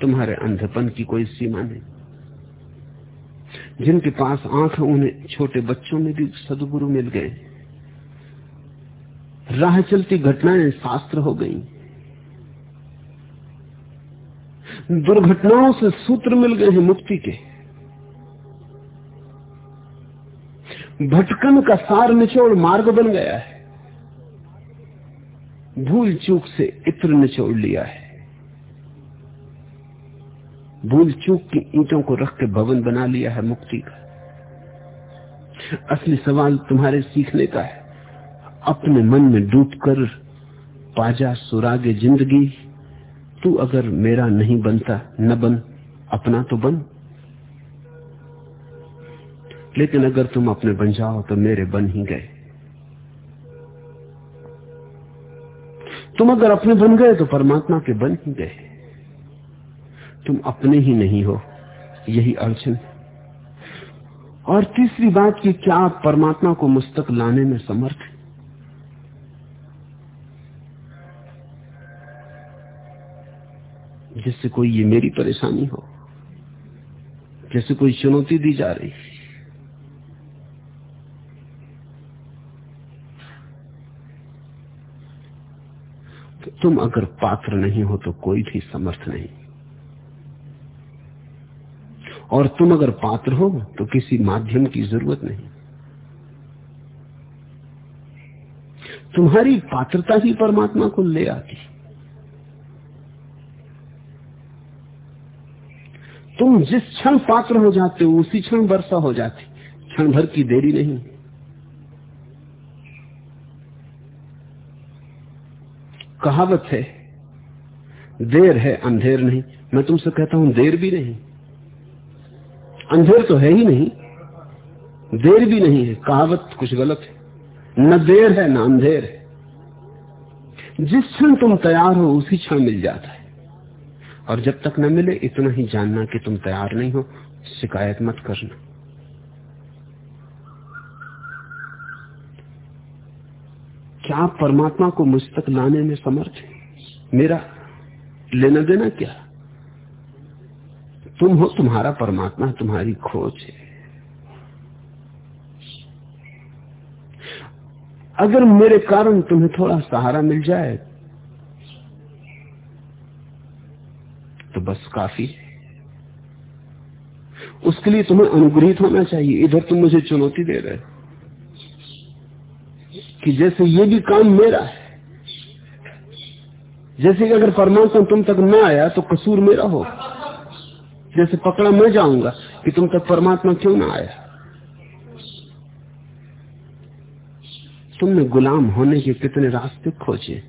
तुम्हारे अंधपन की कोई सीमा नहीं। जिनके पास आँख उन्हें छोटे बच्चों में भी सदगुरु मिल गए। राह चलती घटनाएँ शास्त्र हो गई। दुर्घटनाओं से सूत्र मिल गए हैं मुक्ति के। भटकन का सार निचोड़ मार्ग बन गया है। भूल चूक से इत्र निचोड़ लिया है। भूल चूक की ईंटों को रख के भवन बना लिया है मुक्ति का। असली सवाल तुम्हारे सीखने का है। अपने मन में डूबकर पाजा सुरागे ज़िंदगी, तू अगर मेरा नहीं बनता, न बन, अपना तो बन। लेकिन अगर तुम अपने बन जाओ तो मेरे बन ही गए। तुम अगर अपने बन गए तो परमात्मा के बन ही गए। तुम अपने ही नहीं हो, यही अड़चन और तीसरी बात कि क्या आप परमात्मा को मुस्तक लाने में समर्थ हैं? जिससे कोई ये मेरी परेशानी हो जैसे कोई चुनौती दी जा रही तो तुम अगर पात्र नहीं हो तो कोई भी समर्थ नहीं। और तुम अगर पात्र हो तो किसी माध्यम की ज़रूरत नहीं। तुम्हारी पात्रता ही परमात्मा को ले आती। तुम जिस क्षण पात्र हो जाते हो, उसी क्षण वर्षा हो जाती। क्षण भर की देरी नहीं। कहावत है, देर है, अंधेर नहीं। मैं तुमसे कहता हूँ, देर भी नहीं। अंधेर तो है ही नहीं, देर भी नहीं है, कहावत कुछ गलत है। न देर है, न अंधेर है। जिस क्षण तुम तैयार हो, उसी क्षण मिल जाता है। और जब तक न मिले, इतना ही जानना कि तुम तैयार नहीं हो, शिकायत मत करना। क्या आप परमात्मा को मुझ तक लाने में समर्थ है। मेरा लेना देना क्या? तुम हो तुम्हारा परमात्मा, तुम्हारी खोज है। अगर मेरे कारण तुम्हें थोड़ा सहारा मिल जाए तो बस काफ़ी है। उसके लिए तुम्हें अनुग्रहित होना चाहिए। इधर तुम मुझे चुनौती दे रहे कि जैसे ये भी काम मेरा है। जैसे कि अगर परमात्मा तुम तक न आया तो कसूर मेरा हो। जैसे पकड़ा मैं जाऊँगा, कि तुम तक परमात्मा क्यों ना आया? तुमने गुलाम होने के कितने रास्ते खोजे?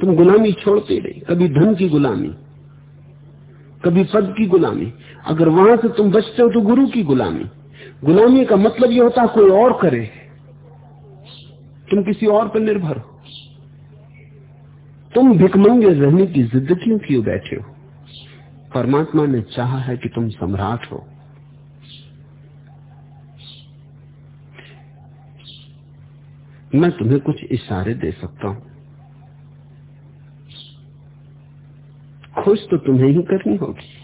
तुम गुलामी छोड़ते रहे कभी धन की गुलामी, कभी पद की गुलामी। अगर वहाँ से तुम बचते हो तो गुरु की गुलामी। गुलामी का मतलब यह होता है कोई और करे। तुम किसी और पर निर्भर हो। तुम भिकमंगे रहने की जिद क्यों क्यों बैठे हो? परमात्मा ने चाहा है कि तुम सम्राट हो। मैं तुम्हें कुछ इशारे दे सकता हूँ। खोज तो तुम्हें ही करनी होगी।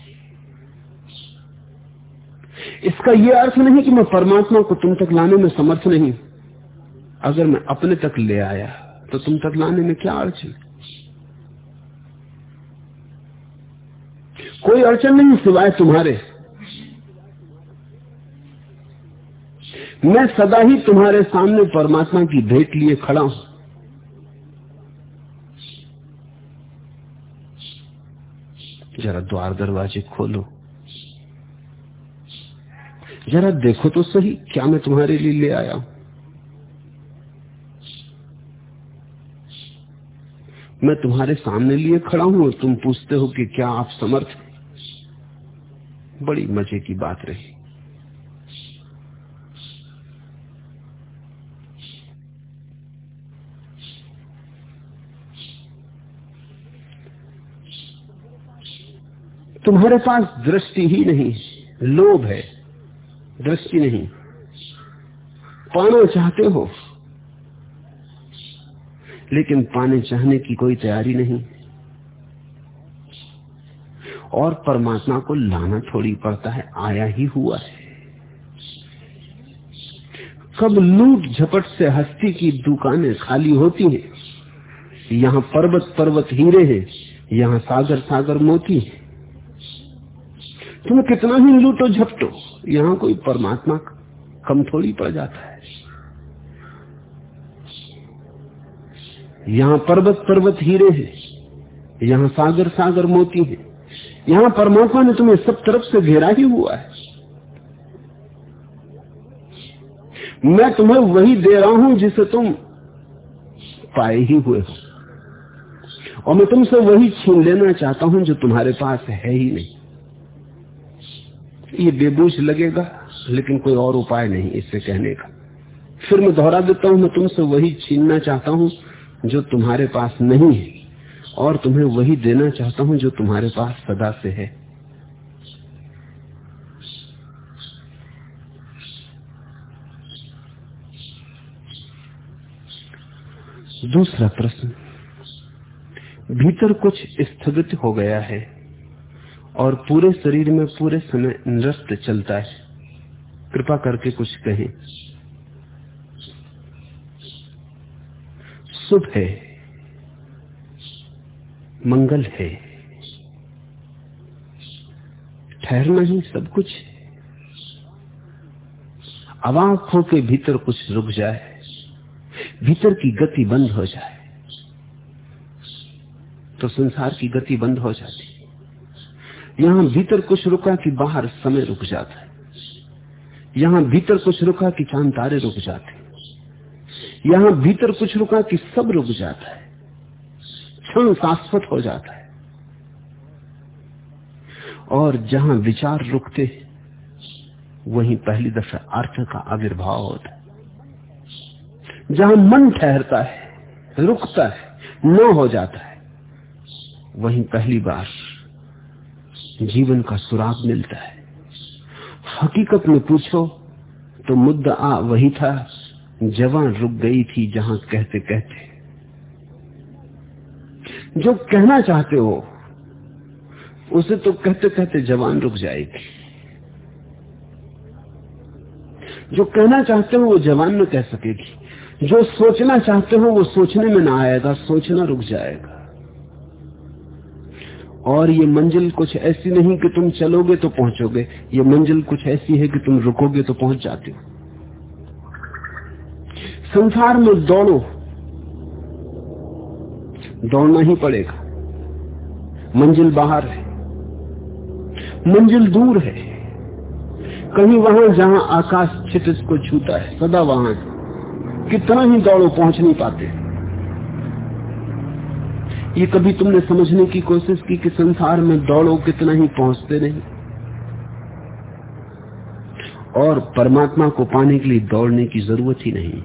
इसका यह अर्थ नहीं कि मैं परमात्मा को तुम तक लाने में समर्थ नहीं अगर मैं अपने तक ले आया तो तुम तक लाने में क्या है? कोई अड़चन नहीं सिवाय तुम्हारे। मैं सदा ही तुम्हारे सामने परमात्मा की भेंट लिए खड़ा हूँ। जरा द्वार दरवाजे खोलो। जरा देखो तो सही, क्या मैं तुम्हारे लिए ले आया हूँ? मैं तुम्हारे सामने लिए खड़ा हूँ और तुम पूछते हो कि क्या आप समर्थ बड़ी मज़े की बात रही। तुम्हारे पास दृष्टि ही नहीं लोभ है। दृष्टि नहीं। पाना चाहते हो, लेकिन पाने चाहने की कोई तैयारी नहीं। और परमात्मा को लाना थोड़ी पड़ता है, आया ही हुआ है। कब लूट झपट से हस्ती की दुकानें खाली होती हैं, यहाँ पर्वत पर्वत हीरे हैं, यहाँ सागर सागर मोती है। तुम कितना ही लूटो झपटो यहाँ कोई परमात्मा कम थोड़ी पड़ जाता है। यहाँ पर्वत पर्वत हीरे हैं, यहाँ सागर सागर मोती है, यहाँ परमात्मा ने तुम्हें सब तरफ़ से घेरा ही हुआ है। मैं तुम्हें वही दे रहा हूँ जिसे तुम पाए ही हुए हो। और मैं तुमसे वही छीन लेना चाहता हूँ जो तुम्हारे पास है ही नहीं। ये बेबूझ लगेगा, लेकिन कोई और उपाय नहीं इससे कहने का। फिर मैं दोहरा देता हूँ, मैं तुमसे वही छीनना चाहता हूँ जो तुम्हारे पास नहीं है, और तुम्हें वही देना चाहता हूँ जो तुम्हारे पास सदा से है। दूसरा प्रश्न, भीतर कुछ स्थगित हो गया है। और पूरे शरीर में पूरे समय नृत्य चलता है। कृपा करके कुछ कहें। शुभ है। मंगल है। ठहरना ही सब कुछ अवाक हो के भीतर कुछ रुक जाए। भीतर की गति बंद हो जाए। तो संसार की गति बंद हो जाती। यहाँ भीतर कुछ रुका कि बाहर समय रुक जाता है। यहाँ भीतर कुछ रुका कि चाँद तारे रुक जाते यहाँ भीतर कुछ रुका कि सब रुक जाता है। क्षण शाश्वत हो जाता है। और जहाँ विचार रुकते वहीं पहली दफ़ा अर्थ का आविर्भाव होता है। जहाँ मन ठहरता है, रुकता है, न हो जाता है, वहीं पहली बार जीवन का सुराग मिलता है। हकीकत में पूछो तो मुद्दा आ वही था, जवान रुक गई थी जहाँ कहते कहते जो कहना चाहते हो, उसे तो कहते कहते जवान रुक जाएगी। जो कहना चाहते हो, वो जवान में कह सकेगी। जो सोचना चाहते हो, वो सोचने में ना आएगा, सोचना रुक जाएगा। और ये मंजिल कुछ ऐसी नहीं कि तुम चलोगे तो पहुंचोगे। ये मंजिल कुछ ऐसी है कि तुम रुकोगे तो पहुँच जाते हो। संसार में दौड़ो। दौड़ना ही पड़ेगा। मंजिल बाहर है। मंजिल दूर है। कहीं वहाँ जहाँ आकाश छिटिस को छूता है, सदा वहाँ कितना ही दौड़ो, पहुँच नहीं पाते। ये कभी तुमने समझने की कोशिश की कि संसार में दौड़ो कितना ही पहुँचते नहीं और परमात्मा को पाने के लिए दौड़ने की ज़रूरत ही नहीं।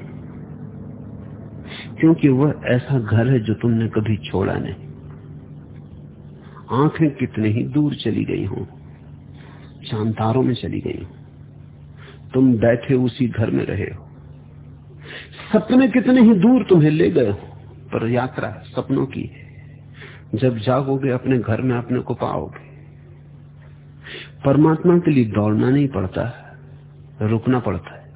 क्योंकि वह ऐसा घर है जो तुमने कभी छोड़ा नहीं। आँखें कितने ही दूर चली गई हो, चांतारों में चली गई हो, तुम बैठे उसी घर में रहे हो। सपने कितने ही दूर तुम्हें ले गए हो, पर यात्रा सपनों की है। जब जागोगे अपने घर में अपने को पाओगे। परमात्मा के लिए दौड़ना नहीं पड़ता है रुकना पड़ता है।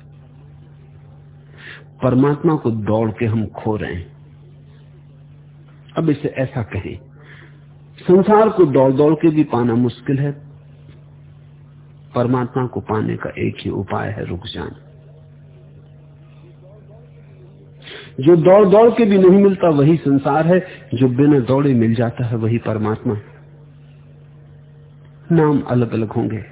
परमात्मा को दौड़ के हम खो रहे हैं। अब इसे ऐसा कहें, संसार को दौड़ दौड़ के भी पाना मुश्किल है। परमात्मा को पाने का एक ही उपाय है, रुक जाना। जो दौड़ दौड़ के भी नहीं मिलता, वही संसार है। जो बिना दौड़े मिल जाता है, वही परमात्मा। नाम अलग अलग होंगे।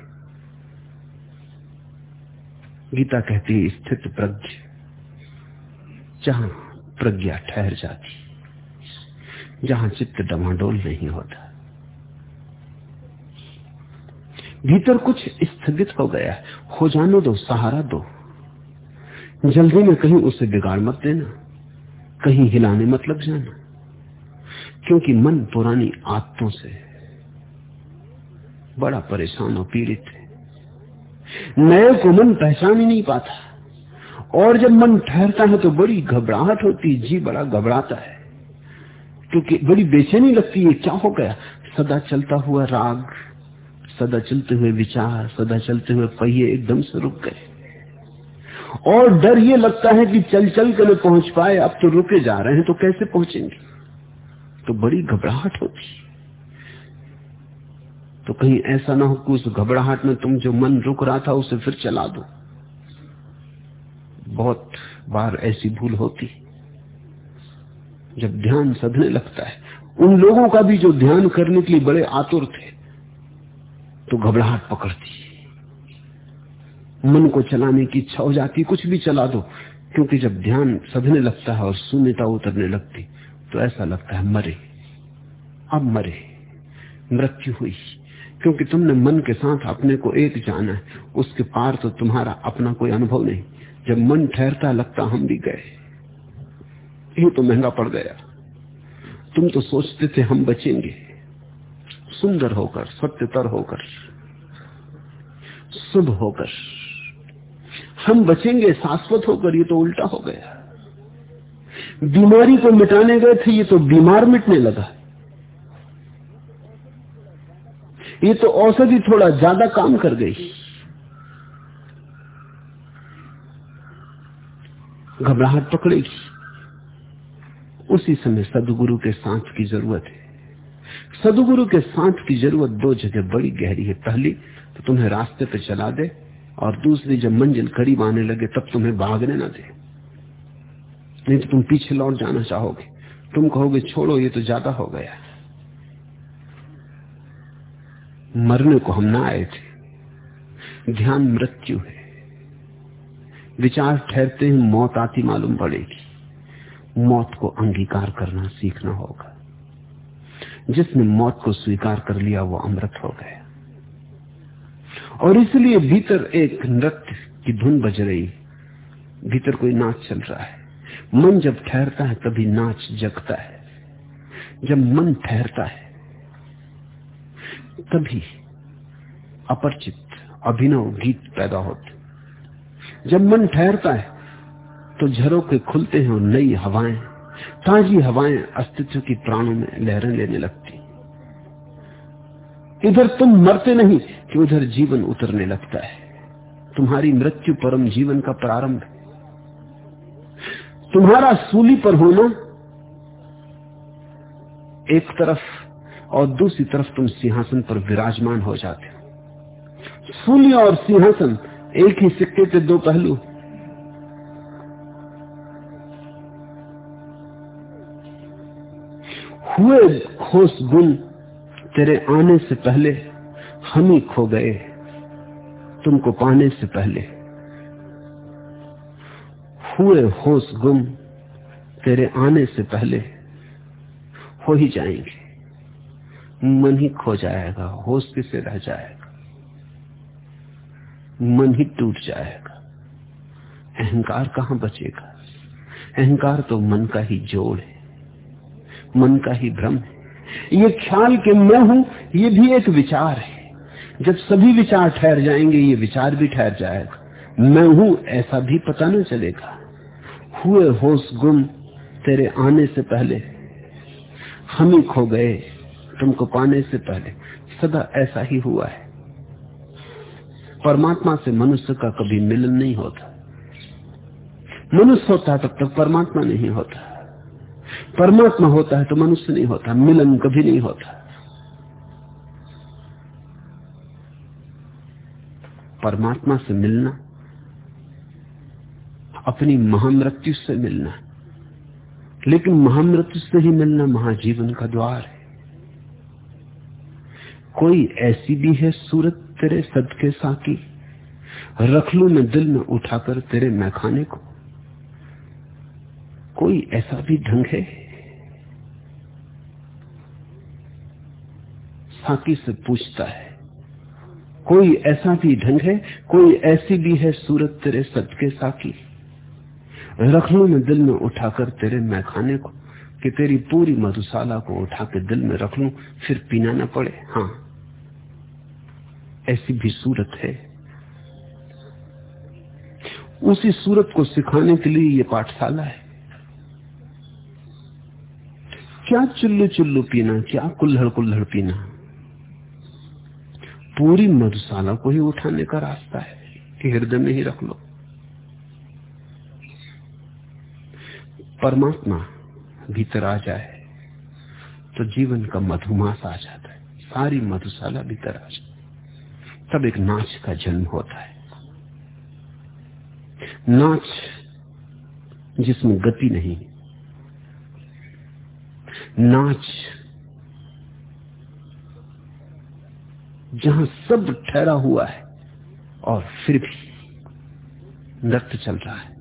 गीता कहती है, स्थित प्रज्ञ, जहाँ प्रज्ञा ठहर जाती, जहाँ चित्त डमाडोल नहीं होता। भीतर कुछ स्थगित हो गया हो जाने दो, सहारा दो। जल्दी में कहीं उसे बिगाड़ मत देना। कहीं हिलाने मत लग जाना। क्योंकि मन पुरानी आदतों से बड़ा परेशान और पीड़ित है। नए को मन पहचान ही नहीं पाता। और जब मन ठहरता है तो बड़ी घबराहट होती, जी बड़ा घबराता है। क्योंकि बड़ी बेचैनी लगती है, क्या हो गया? सदा चलता हुआ राग, सदा चलते हुए विचार, सदा चलते हुए पहिए एकदम से रुक गए। और डर ये लगता है कि चल चल कर पहुँच पाए, अब तो रुके जा रहे हैं तो कैसे पहुँचेंगे? तो बड़ी घबराहट होती। तो कहीं ऐसा ना हो कि उस घबराहट में तुम जो मन रुक रहा था, उसे फिर चला दो। बहुत बार ऐसी भूल होती। जब ध्यान सधने लगता है, उन लोगों का भी जो ध्यान करने के लिए बड़े आतुर थे तो घबराहट पकड़ती। मन को चलाने की इच्छा हो जाती कुछ भी चला दो। क्योंकि जब ध्यान सधने लगता है और शून्यता उतरने लगती तो ऐसा लगता है, मरे। अब मरे। मृत्यु हुई। क्योंकि तुमने मन के साथ अपने को एक जाना है, उसके पार तो तुम्हारा अपना कोई अनुभव नहीं। जब मन ठहरता लगता हम भी गए। ये तो महँगा पड़ गया। तुम तो सोचते थे, हम बचेंगे। सुंदर होकर, सत्यतर होकर, शुभ होकर। हम बचेंगे, शाश्वत होकर ये तो उल्टा हो गया। बीमारी को मिटाने गए थे, ये तो बीमार मिटने लगा। ये तो औषधि थोड़ा ज़्यादा काम कर गई। घबराहट पकड़ेगी। उसी समय सदगुरु के साथ की ज़रूरत है। सदगुरु के साथ की ज़रूरत दो जगह बड़ी गहरी है। पहली तो तुम्हें रास्ते पे चला दे। और दूसरी जब मंजिल करीब आने लगे, तब तुम्हें भागने ना दे। नहीं तो तुम पीछे लौट जाना चाहोगे। तुम कहोगे, छोड़ो, ये तो ज़्यादा हो गया। मरने को हम ना आए थे। ध्यान मृत्यु है। विचार ठहरते ही मौत आती मालूम पड़ेगी। मौत को अंगीकार करना सीखना होगा। जिसने मौत को स्वीकार कर लिया, वो अमृत हो गया। और इसलिए भीतर एक नृत्य की धुन बज रही। भीतर कोई नाच चल रहा है। मन जब ठहरता है, तभी नाच जगता है। जब मन ठहरता है, तभी अपरिचित अभिनव गीत पैदा होते। जब मन ठहरता है तो झरोके खुलते हैं और नई हवाएँ, ताजी हवाएँ अस्तित्व की प्राणों में लहरें लेने लगती। इधर तुम मरते नहीं कि उधर जीवन उतरने लगता है। तुम्हारी मृत्यु परम जीवन का प्रारंभ है। तुम्हारा सूली पर होना एक तरफ़ और दूसरी तरफ़ तुम सिंहासन पर विराजमान हो जाते हो। सूली और सिंहासन एक ही सिक्के के दो पहलू। हुए होश गुण तेरे आने से पहले हम ही खो गए। तुमको पाने से पहले हुए होश गुम तेरे आने से पहले हो ही जाएँगे। मन ही खो जाएगा, होश किसे रह जाएगा? मन ही टूट जाएगा। अहंकार कहाँ बचेगा? अहंकार तो मन का ही जोड़ है, मन का ही भ्रम है। ये ख्याल कि मैं हूँ, ये भी एक विचार है। जब सभी विचार ठहर जाएँगे, ये विचार भी ठहर जाएगा। मैं हूँ, ऐसा भी पता न चलेगा। हुए होश गुम तेरे आने से पहले। हम ही खो गए तुमको पाने से पहले। सदा ऐसा ही हुआ है। परमात्मा से मनुष्य का कभी मिलन नहीं होता। मनुष्य होता तब तक परमात्मा नहीं होता। परमात्मा होता है तो मनुष्य नहीं होता, मिलन कभी नहीं होता। परमात्मा से मिलना, अपनी महामृत्यु से मिलना, लेकिन महामृत्यु से ही मिलना महाजीवन का द्वार है। कोई ऐसी भी है सूरत तेरे सदके साकी, रख लू मैं दिल में उठाकर तेरे मैखाने को। कोई ऐसा भी ढंग है? साकी से पूछता है। कोई ऐसा भी ढंग है, कोई ऐसी भी है सूरत तेरे सदके साकी। रख लू मैं दिल में उठाकर तेरे मैखाने को, कि तेरी पूरी मधुशाला को उठा के दिल में रख लू फिर पीना ना पड़े। हाँ ऐसी भी सूरत है। उसी सूरत को सिखाने के लिए ये पाठशाला है। क्या चुल्लू चुल्लू पीना, क्या कुल्हड़ कुल्हड़ पीना? पूरी मधुशाला को ही उठाने का रास्ता है कि हृदय में ही रख लो। परमात्मा भीतर आ जाए तो जीवन का मधुमास आ जाता है, सारी मधुशाला भीतर आ जाए तब एक नाच का जन्म होता है। नाच जिसमें गति नहीं, नाच जहाँ सब ठहरा हुआ है और फिर भी नृत्य चल रहा है।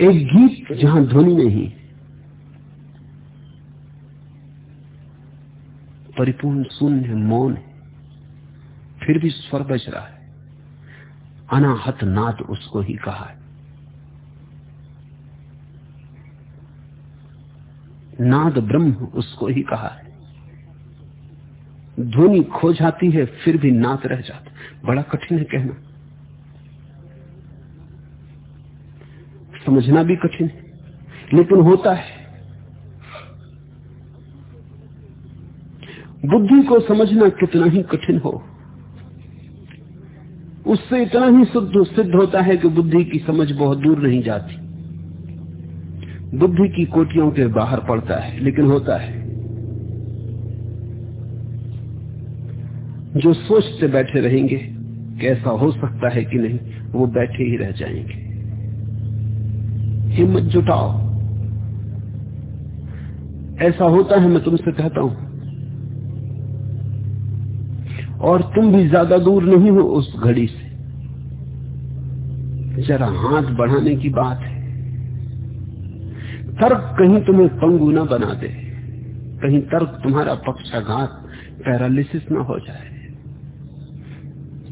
एक गीत जहाँ ध्वनि नहीं, परिपूर्ण शून्य मौन है, फिर भी स्वर बज रहा है। अनाहत नाद उसको ही कहा है। नाद ब्रह्म उसको ही कहा है। ध्वनि खो जाती है, फिर भी नात रह जाता बड़ा कठिन है कहना। समझना भी कठिन है, लेकिन होता है। बुद्धि को समझना कितना ही कठिन हो, उससे इतना ही शुद्ध सिद्ध होता है कि बुद्धि की समझ बहुत दूर नहीं जाती। बुद्धि की कोटियों के बाहर पड़ता है, लेकिन होता है। जो सोचते बैठे रहेंगे कि ऐसा हो सकता है कि नहीं, वो बैठे ही रह जाएँगे। हिम्मत जुटाओ। ऐसा होता है, मैं तुमसे कहता हूँ। और तुम भी ज़्यादा दूर नहीं हो उस घड़ी से। जरा हाथ बढ़ाने की बात है। तर्क कहीं तुम्हें पंगू ना बना दे। कहीं तर्क तुम्हारा पक्षाघात पैरालिसिस ना हो जाए।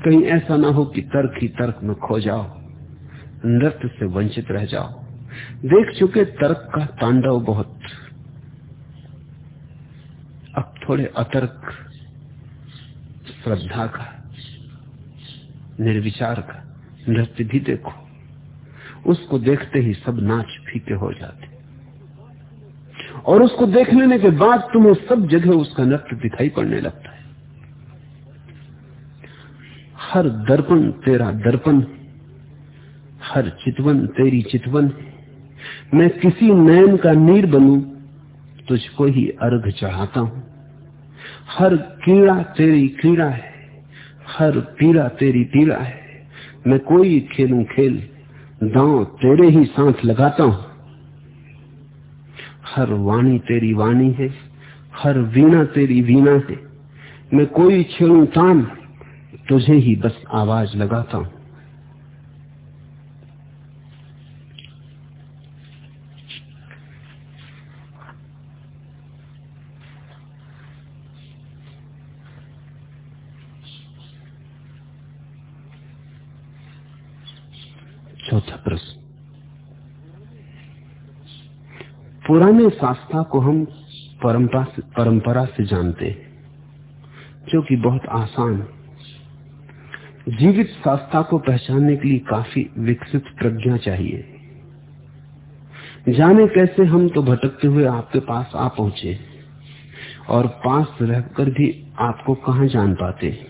कहीं ऐसा ना हो कि तर्क ही तर्क में खो जाओ, नृत्य से वंचित रह जाओ। देख चुके तर्क का तांडव बहुत। अब थोड़े अतर्क, श्रद्धा का, निर्विचार का नृत्य भी देखो। उसको देखते ही सब नाच फीके हो जाते। और उसको देख लेने के बाद तुम्हें सब जगह उसका नृत्य दिखाई पड़ने लगता है हर दर्पण तेरा दर्पण, हर चितवन तेरी चितवन। है मैं किसी नयन का नीर बनू, तुझको ही अर्घ चढ़ाता हूँ। हर कीड़ा तेरी कीड़ा है, हर पीड़ा तेरी पीड़ा है। मैं कोई खेलूं खेल, दांव तेरे ही साथ लगाता हूँ। हर वाणी तेरी वाणी है, हर वीणा तेरी वीणा है। मैं कोई छेड़ू तान तुझे ही बस आवाज़ लगाता हूँ चौथा प्रश्न। पुराने शास्त्रा को हम परंपरा से, परंपरा से जानते हैं जो कि बहुत आसान जीवित शास्त्रा को पहचानने के लिए काफ़ी विकसित प्रज्ञा चाहिए। जाने कैसे हम तो भटकते हुए आपके पास आ पहुँचे और पास रहकर भी आपको कहा जान पाते?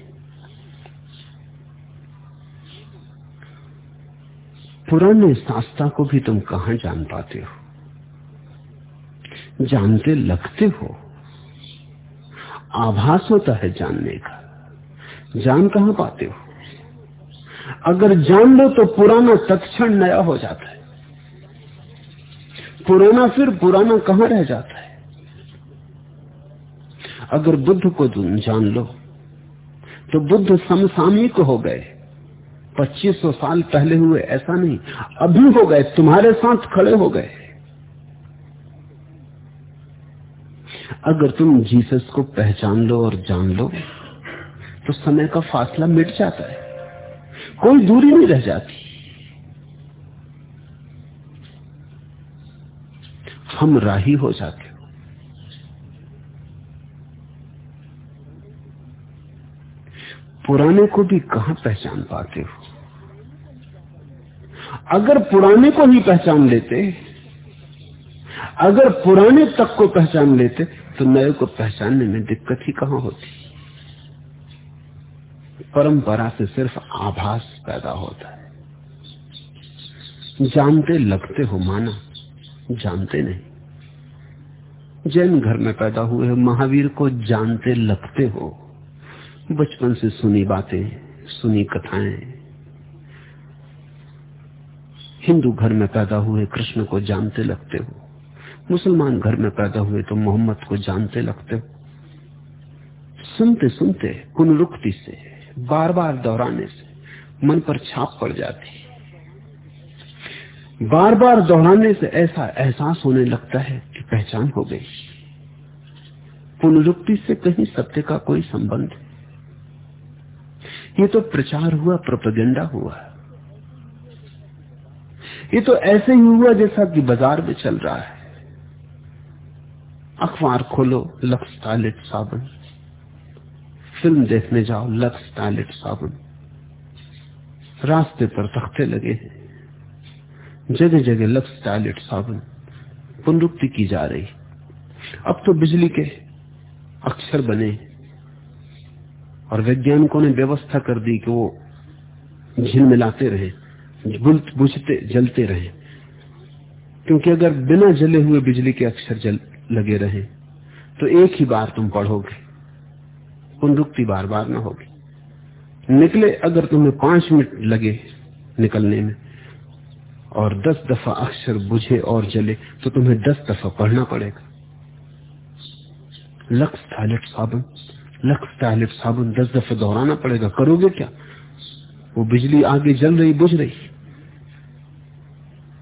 पुराने शास्त्रा को भी तुम कहा जान पाते हो? जानते लगते हो? आभास होता है जानने का। जान कहा पाते हो? अगर जान लो तो पुराना तत्क्षण नया हो जाता है। पुराना फिर पुराना कहाँ रह जाता है? अगर बुद्ध को जान लो तो बुद्ध समसामयिक हो गए। 2500 साल पहले हुए, ऐसा नहीं। अभी हो गए, तुम्हारे साथ खड़े हो गए। अगर तुम जीसस को पहचान लो और जान लो तो समय का फासला मिट जाता है। कोई दूरी नहीं रह जाती। हम राही हो जाते हो। पुराने को भी कहाँ पहचान पाते हो? अगर पुराने को ही पहचान लेते, अगर पुराने तक को पहचान लेते तो नए को पहचानने में दिक्कत ही कहाँ होती? परंपरा से सिर्फ़ आभास पैदा होता है। जानते लगते हो माना, जानते नहीं। जैन घर में पैदा हुए महावीर को जानते लगते हो। बचपन से सुनी बातें, सुनी कथाएँ। हिंदू घर में पैदा हुए कृष्ण को जानते लगते हो। मुसलमान घर में पैदा हुए तो मोहम्मद को जानते लगते हो। सुनते सुनते पुनरुक्ति से बार बार दोहराने से मन पर छाप पड़ जाती है। बार बार दोहराने से ऐसा एहसास होने लगता है कि पहचान हो गई। पुनरुक्ति से कहीं सत्य का कोई संबंध ये तो प्रचार हुआ, प्रोपेगेंडा हुआ। ये तो ऐसे ही हुआ जैसा कि बाज़ार में चल रहा है। अखबार खोलो लक्स टॉयलेट साबुन। फ़िल्म देखने जाओ लक्स टॉयलेट साबुन। रास्ते पर तख्ते लगे हैं। जगह जगह लक्स टॉयलेट साबुन पुनरुक्ति की जा रही। अब तो बिजली के अक्षर बने और वैज्ञानिकों ने व्यवस्था कर दी कि वो झिलमिलाते रहे, बुलत बुझते, जलते रहे। क्योंकि अगर बिना जले हुए बिजली के अक्षर जल लगे रहे तो एक ही बार तुम पढ़ोगे। पुनरुक्ति बार बार ना होगी। निकले अगर तुम्हें पाँच मिनट लगे निकलने में और दस दफ़ा अक्षर बुझे और जले तो तुम्हें दस दफ़ा पढ़ना पड़ेगा। लक्स टॉयलेट साबुन, लक्स टॉयलेट साबुन दस दफे दोहराना पड़ेगा। करोगे क्या? वो बिजली आगे जल रही, बुझ रही।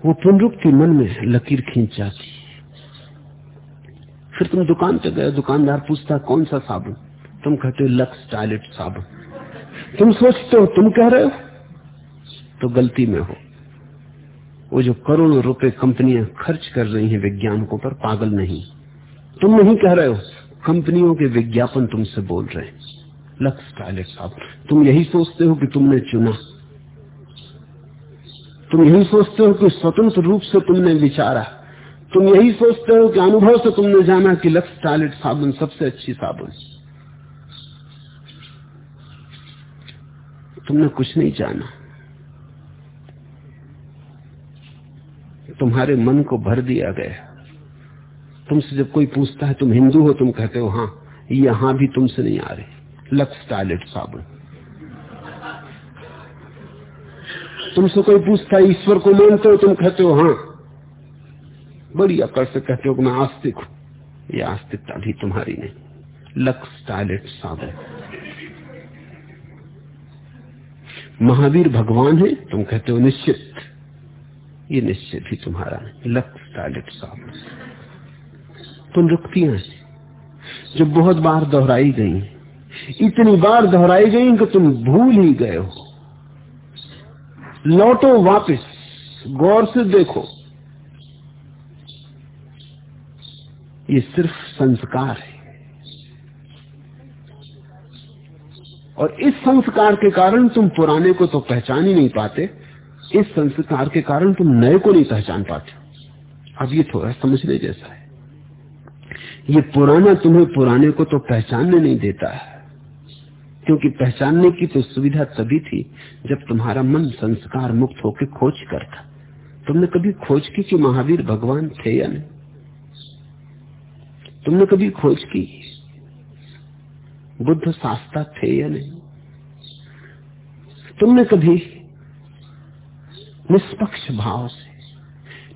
वो पुनरुक्ति मन में लकीर खींच जाती। फिर तुम दुकान पे गए, दुकानदार पूछता, कौन सा साबुन? तुम कहते हो लक्स टॉयलेट साबुन तुम सोचते हो, तुम कह रहे हो? तो गलती में हो। वो जो करोड़ों रुपए कंपनियाँ खर्च कर रही हैं वैज्ञानिकों पर, पागल नहीं। तुम नहीं कह रहे हो, कंपनियों के विज्ञापन तुमसे बोल रहे हैं। लक्स टॉयलेट साहब, तुम यही सोचते हो कि तुमने चुना। तुम यही सोचते हो कि स्वतंत्र रूप से तुमने विचारा। तुम यही सोचते हो कि अनुभव से तुमने जाना कि लक्स टॉयलेट साबुन सबसे अच्छी साबुन तुमने कुछ नहीं जाना। तुम्हारे मन को भर दिया गया। तुमसे जब कोई पूछता है, तुम हिंदू हो? तुम कहते हो हाँ यहाँ भी तुमसे नहीं आ रहे। लक्स टॉयलेट साबुन। तुमसे कोई पूछता है, ईश्वर को मानते हो? तुम कहते हो हाँ। बड़ी अकड़ से कहते हो कि मैं आस्तिक हूँ। यह आस्तिकता भी तुम्हारी नहीं। लक्स टॉयलेट साबुन। महावीर भगवान है, तुम कहते हो निश्चित। ये निश्चित ही तुम्हारा लक्स टॉयलेट साबुन पुनरुक्तियाँ जो बहुत बार दोहराई गई इतनी बार दोहराई गई कि तुम भूल ही गए हो। लौटो वापस, गौर से देखो। ये सिर्फ़ संस्कार है। और इस संस्कार के कारण तुम पुराने को तो पहचान ही नहीं पाते, इस संस्कार के कारण तुम नए को नहीं पहचान पाते। अब ये थोड़ा समझने जैसा है। ये पुराना तुम्हें पुराने को तो पहचानने नहीं देता है, क्योंकि पहचानने की तो सुविधा तभी थी जब तुम्हारा मन संस्कार मुक्त होकर खोज करता। तुमने कभी खोज की कि महावीर भगवान थे या नहीं? तुमने कभी खोज की बुद्ध शास्त्रा थे या नहीं? तुमने कभी निष्पक्ष भाव से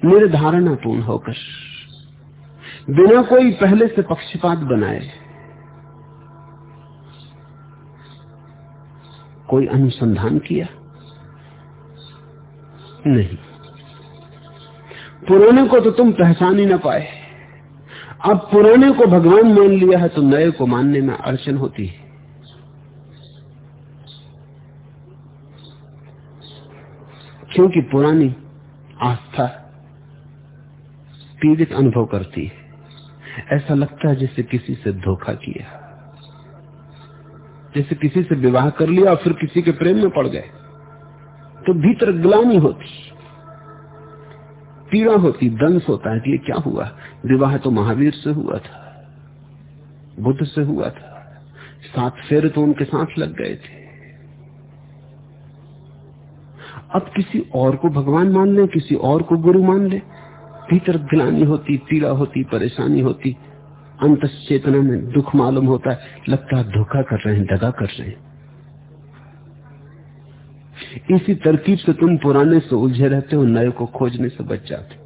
निर्धारणापूर्ण होकर, बिना कोई पहले से पक्षपात बनाए, कोई अनुसंधान किया? नहीं। पुराने को तो तुम पहचान ही ना पाए। अब पुराने को भगवान मान लिया है तो नए को मानने में अड़चन होती है। क्योंकि पुरानी आस्था पीड़ित अनुभव करती है। ऐसा लगता है जैसे किसी से धोखा किया। जैसे किसी से विवाह कर लिया और फिर किसी के प्रेम में पड़ गए। तो भीतर ग्लानी होती, पीड़ा होती दंश होता है कि ये क्या हुआ? विवाह तो महावीर से हुआ था, बुद्ध से हुआ था, सात फेर तो उनके साथ लग गए थे। अब किसी और को भगवान मान ले, किसी और को गुरु मान ले, भीतर ग्लानी होती, पीड़ा होती, परेशानी होती, अंत चेतना में दुख मालूम होता है, लगता है धोखा कर रहे हैं, दगा कर रहे हैं। इसी तरकीब से तुम पुराने से उलझे रहते हो, नए को खोजने से बच जाते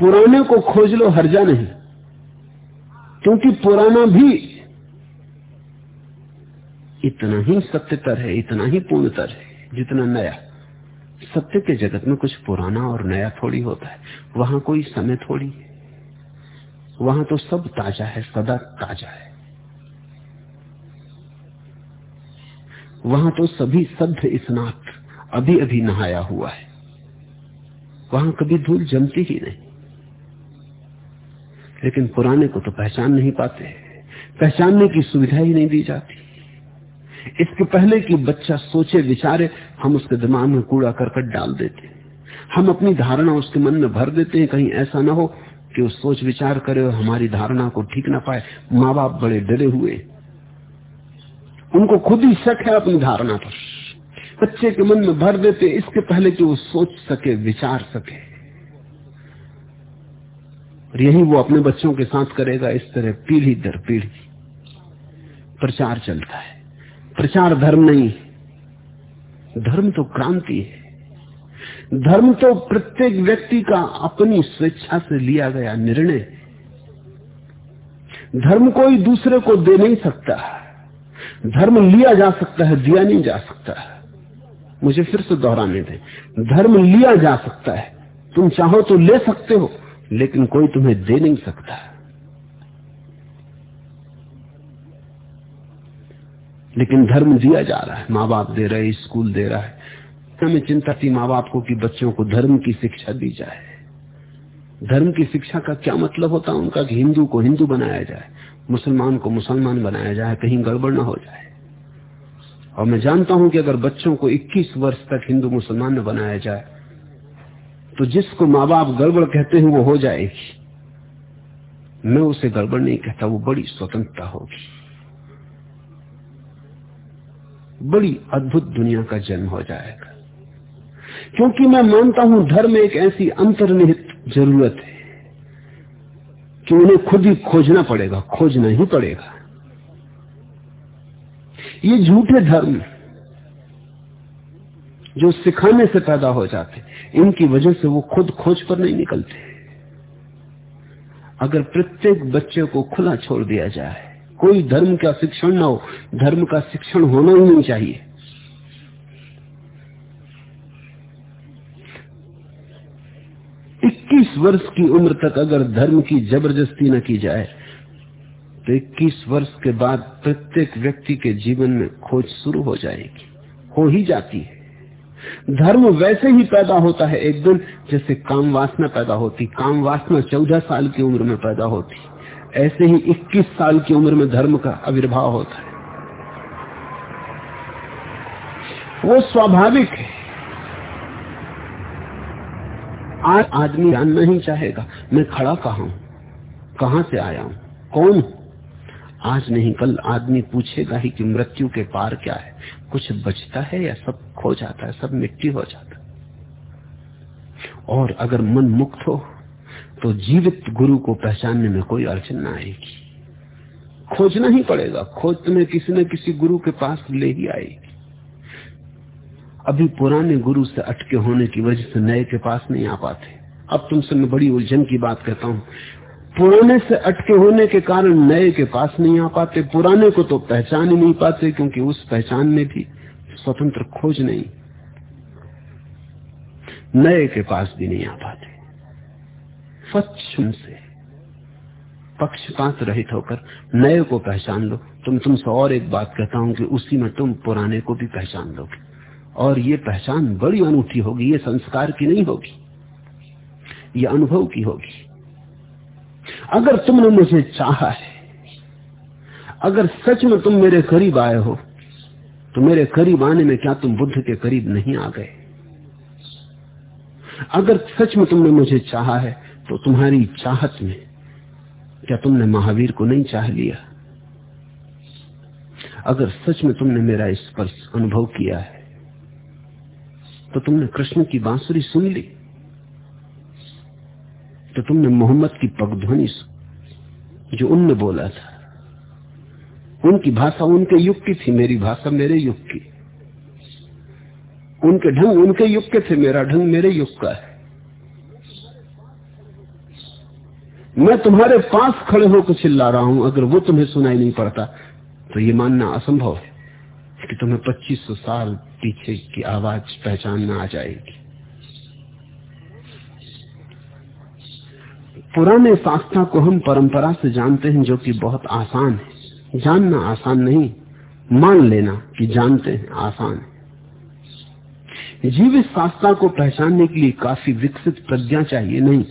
पुराने को खोज लो हर्जा नहीं। क्योंकि पुराना भी इतना ही सत्यतर है, इतना ही पूर्णतर है, जितना नया। सत्य के जगत में कुछ पुराना और नया थोड़ी होता है। वहाँ कोई समय थोड़ी है। वहाँ तो सब ताज़ा है, सदा ताज़ा है। वहाँ तो सभी सभ्य स्नात अभी अभी नहाया हुआ है। वहाँ कभी धूल जमती ही नहीं। लेकिन पुराने को तो पहचान नहीं पाते पहचानने की सुविधा ही नहीं दी जाती। इसके पहले कि बच्चा सोचे, विचारे, हम उसके दिमाग में कूड़ा करकट डाल देते हम अपनी धारणा उसके मन में भर देते हैं, कहीं ऐसा ना हो कि वो सोच, विचार करे और हमारी धारणा को ठीक ना पाए। माँ बाप बड़े डरे हुए। उनको खुद ही शक है अपनी धारणा पर। बच्चे के मन में भर देते इसके पहले कि वो सोच सके, विचार सके। और यही वो अपने बच्चों के साथ करेगा इस तरह पीढ़ी दर पीढ़ी। प्रचार चलता है। प्रचार धर्म नहीं धर्म तो क्रांति है। धर्म तो प्रत्येक व्यक्ति का अपनी स्वेच्छा से लिया गया निर्णय धर्म कोई दूसरे को दे नहीं सकता। धर्म लिया जा सकता है, दिया नहीं जा सकता मुझे फिर से दोहराने दें। धर्म लिया जा सकता है। तुम चाहो तो ले सकते हो। लेकिन कोई तुम्हें दे नहीं सकता। लेकिन धर्म दिया जा रहा है माँ बाप दे रहे स्कूल दे रहा है। हमें चिंता थी माँ बाप को कि बच्चों को धर्म की शिक्षा दी जाए। धर्म की शिक्षा का क्या मतलब होता है उनका कि हिंदू को हिंदू बनाया जाए, मुसलमान को मुसलमान बनाया जाए, कहीं गड़बड़ ना हो जाए। और मैं जानता हूँ कि अगर बच्चों को 21 वर्ष तक हिंदू मुसलमान न बनाया जाए तो जिसको माँ बाप गड़बड़ कहते हैं, वो हो जाएगी। मैं उसे गड़बड़ नहीं कहता, वो बड़ी स्वतंत्रता होगी। बड़ी अद्भुत दुनिया का जन्म हो जाएगा। क्योंकि मैं मानता हूँ, धर्म एक ऐसी अंतर्निहित ज़रूरत है कि उन्हें खुद ही खोजना पड़ेगा, खोजना ही पड़ेगा। ये झूठे धर्म जो सिखाने से पैदा हो जाते इनकी वजह से वो खुद खोज पर नहीं निकलते। अगर प्रत्येक बच्चे को खुला छोड़ दिया जाए, कोई धर्म का शिक्षण ना हो, धर्म का शिक्षण होना ही नहीं चाहिए। इक्कीस वर्ष की उम्र तक अगर धर्म की ज़बरदस्ती न की जाए तो इक्कीस वर्ष के बाद प्रत्येक व्यक्ति के जीवन में खोज शुरू हो जाएगी, हो ही जाती है। धर्म वैसे ही पैदा होता है एक दिन, जैसे काम वासना पैदा होती। काम वासना चौदह साल की उम्र में पैदा होती। ऐसे ही 21 साल की उम्र में धर्म का आविर्भाव होता है। वो स्वाभाविक है। आज आदमी जानना ही चाहेगा, मैं खड़ा कहा हूँ? कहाँ से आया हूँ? कौन हूँ? आज नहीं, कल आदमी पूछेगा ही कि मृत्यु के पार क्या है। कुछ बचता है या सब खो जाता है, सब मिट्टी हो जाता है? और अगर मन मुक्त हो तो जीवित गुरु को पहचानने में कोई अड़चन ना आएगी। खोजना ही पड़ेगा खोज तुम्हें किसी न किसी गुरु के पास ले ही आएगी। अभी पुराने गुरु से अटके होने की वजह से नए के पास नहीं आ पाते। अब तुमसे मैं बड़ी उलझन की बात कहता हूँ। पुराने से अटके होने के कारण नए के पास नहीं आ पाते। पुराने को तो पहचान ही नहीं पाते, क्योंकि उस पहचान में भी स्वतंत्र खोज नहीं। नए के पास भी नहीं आ पाते। स्वच्छ से पक्षपात रहित होकर नए को पहचान लो। तुम, तुमसे और एक बात कहता हूँ कि उसी में तुम पुराने को भी पहचान लोगे। और ये पहचान बड़ी अनूठी होगी, ये संस्कार की नहीं होगी, ये अनुभव की होगी। अगर तुमने मुझे चाहा है, अगर सच में तुम मेरे करीब आए हो तो मेरे करीब आने में क्या तुम बुद्ध के करीब नहीं आ गए? अगर सच में तुमने मुझे चाहा है तो तुम्हारी चाहत में क्या तुमने महावीर को नहीं चाह लिया? अगर सच में तुमने मेरा स्पर्श अनुभव किया है तो तुमने कृष्ण की बांसुरी सुन ली। तो तुमने मोहम्मद की पगध्वनि जो उनने बोला था। उनकी भाषा उनके युग की थी, मेरी भाषा मेरे युग की। उनके ढंग उनके युग के थे, मेरा ढंग मेरे युग का है। मैं तुम्हारे पास खड़े होकर चिल्ला रहा हूँ, अगर वो तुम्हें सुनाई नहीं पड़ता तो ये मानना असंभव है कि तुम्हें 2500 साल पीछे की आवाज़ पहचानना आ जाएगी। पुराने शास्त्रा को हम परंपरा से जानते हैं, जो कि बहुत आसान है। जानना आसान नहीं, मान लेना कि जानते हैं, आसान है। जीवित शास्त्रा को पहचानने के लिए काफ़ी विकसित प्रज्ञा चाहिए नहीं।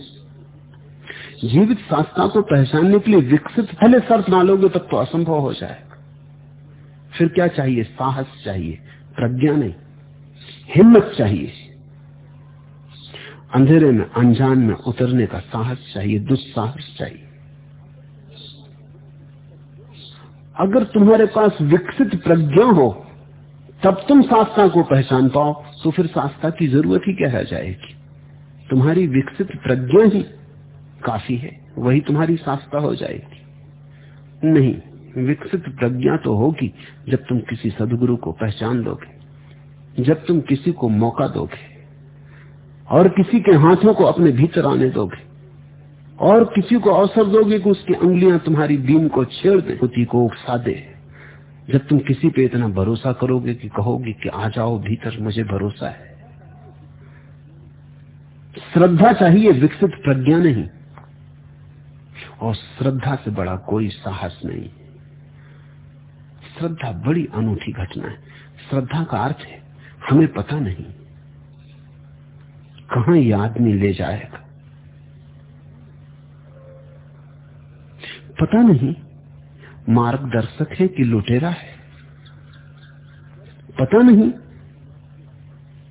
जीवित शास्त्रा को पहचानने के लिए विकसित पहले शर्त ना लोगे तब तो असंभव हो जाएगा फिर क्या चाहिए? साहस चाहिए, प्रज्ञा नहीं। हिम्मत चाहिए। अंधेरे में, अनजान में उतरने का साहस चाहिए, दुस्साहस चाहिए। अगर तुम्हारे पास विकसित प्रज्ञा हो, तब तुम सास्ता को पहचान पाओ तो फिर सास्ता की ज़रूरत ही क्या रह जाएगी? तुम्हारी विकसित प्रज्ञा ही काफ़ी है, वही तुम्हारी सास्ता हो जाएगी। नहीं, विकसित प्रज्ञा तो होगी जब तुम किसी सदगुरु को पहचान लोगे जब तुम किसी को मौका दोगे। और किसी के हाथों को अपने भीतर आने दोगे। और किसी को अवसर दोगे कि उसकी उंगलियाँ तुम्हारी बीन को छेड़ दे उसी को उकसा दे। जब तुम किसी पे इतना भरोसा करोगे कि कहोगे कि आ जाओ, भीतर मुझे भरोसा है। श्रद्धा चाहिए, विकसित प्रज्ञा नहीं। और श्रद्धा से बड़ा कोई साहस नहीं। श्रद्धा बड़ी अनूठी घटना है। श्रद्धा का अर्थ है, हमें पता नहीं। कहा ये आदमी ले जाएगा। पता नहीं, मार्गदर्शक है कि लुटेरा है। पता नहीं,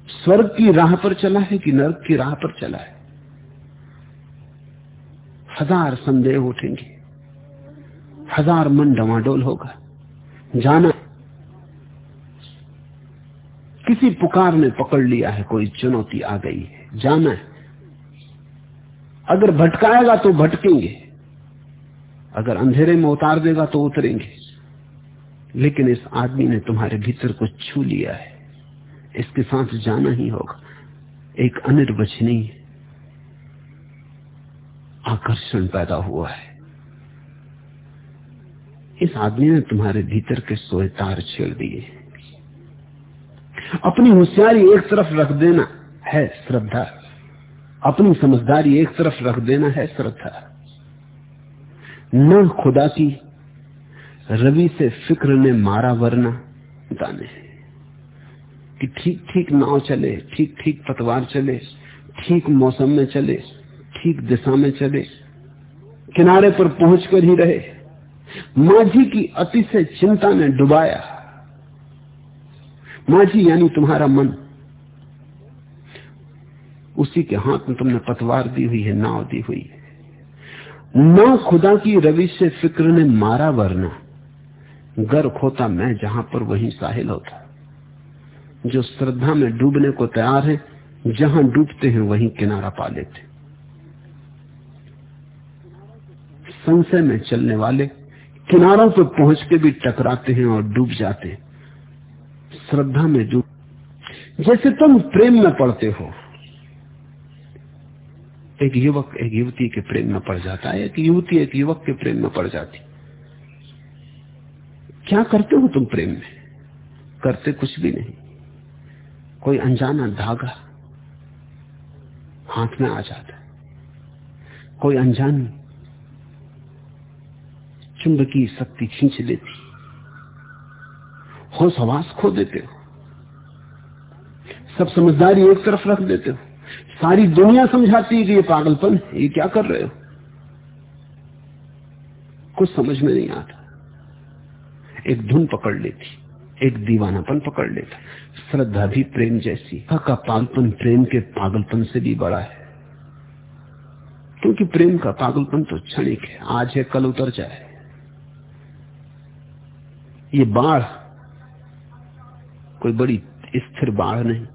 स्वर्ग की राह पर चला है कि नर्क की राह पर चला है। हज़ार संदेह उठेंगे, हज़ार मन डवाडोल होगा। जाना, किसी पुकार ने पकड़ लिया है, कोई चुनौती आ गई है। जाना है। अगर भटकाएगा तो भटकेंगे। अगर अंधेरे में उतार देगा तो उतरेंगे। लेकिन इस आदमी ने तुम्हारे भीतर को छू लिया है। इसके साथ जाना ही होगा। एक अनिर्वचनीय आकर्षण पैदा हुआ है। इस आदमी ने तुम्हारे भीतर के सोए तार छेड़ दिए। अपनी होशियारी एक तरफ़ रख देना। है श्रद्धा। अपनी समझदारी एक तरफ़ रख देना है श्रद्धा। न खुदा की रवि से फ़िक्र ने मारा वरना दाने। कि ठीक ठीक नाव चले, ठीक ठीक पतवार चले, ठीक मौसम में चले, ठीक दिशा में चले, किनारे पर पहुंचकर ही रहे। माझी की अति से चिंता ने डुबाया। माझी यानी तुम्हारा मन। उसी के हाथ में तुमने पतवार दी हुई है, नाव दी हुई है। न खुदा की रवि से फ़िक्र ने मारा वरना। गर्क होता मैं जहाँ पर वहीं साहिल होता। जो श्रद्धा में डूबने को तैयार है, जहाँ डूबते हैं वहीं किनारा पा लेते। संशय में चलने वाले किनारों पर पहुँच के भी टकराते हैं और डूब जाते हैं। श्रद्धा में डूब जैसे तुम प्रेम में पड़ते हो एक युवक, एक युवती के प्रेम में पड़ जाता है, एक युवती, एक युवक के प्रेम में पड़ जाती। क्या करते हो तुम प्रेम में? करते कुछ भी नहीं। कोई अनजाना धागा हाथ में आ जाता है। कोई अनजान चुंबकीय शक्ति खींच लेती। होश हवास खो देते हो। सब समझदारी एक तरफ़ रख देते हो। सारी दुनिया समझाती है कि ये पागलपन ये क्या कर रहे हो? कुछ समझ में नहीं आता। एक धुन पकड़ लेती, एक दीवानापन पकड़ लेता। श्रद्धा भी प्रेम जैसी का पागलपन प्रेम के पागलपन से भी बड़ा है। क्योंकि प्रेम का पागलपन तो क्षणिक है, आज है, कल उतर जाए। ये बाढ़, कोई बड़ी स्थिर बाढ़ नहीं।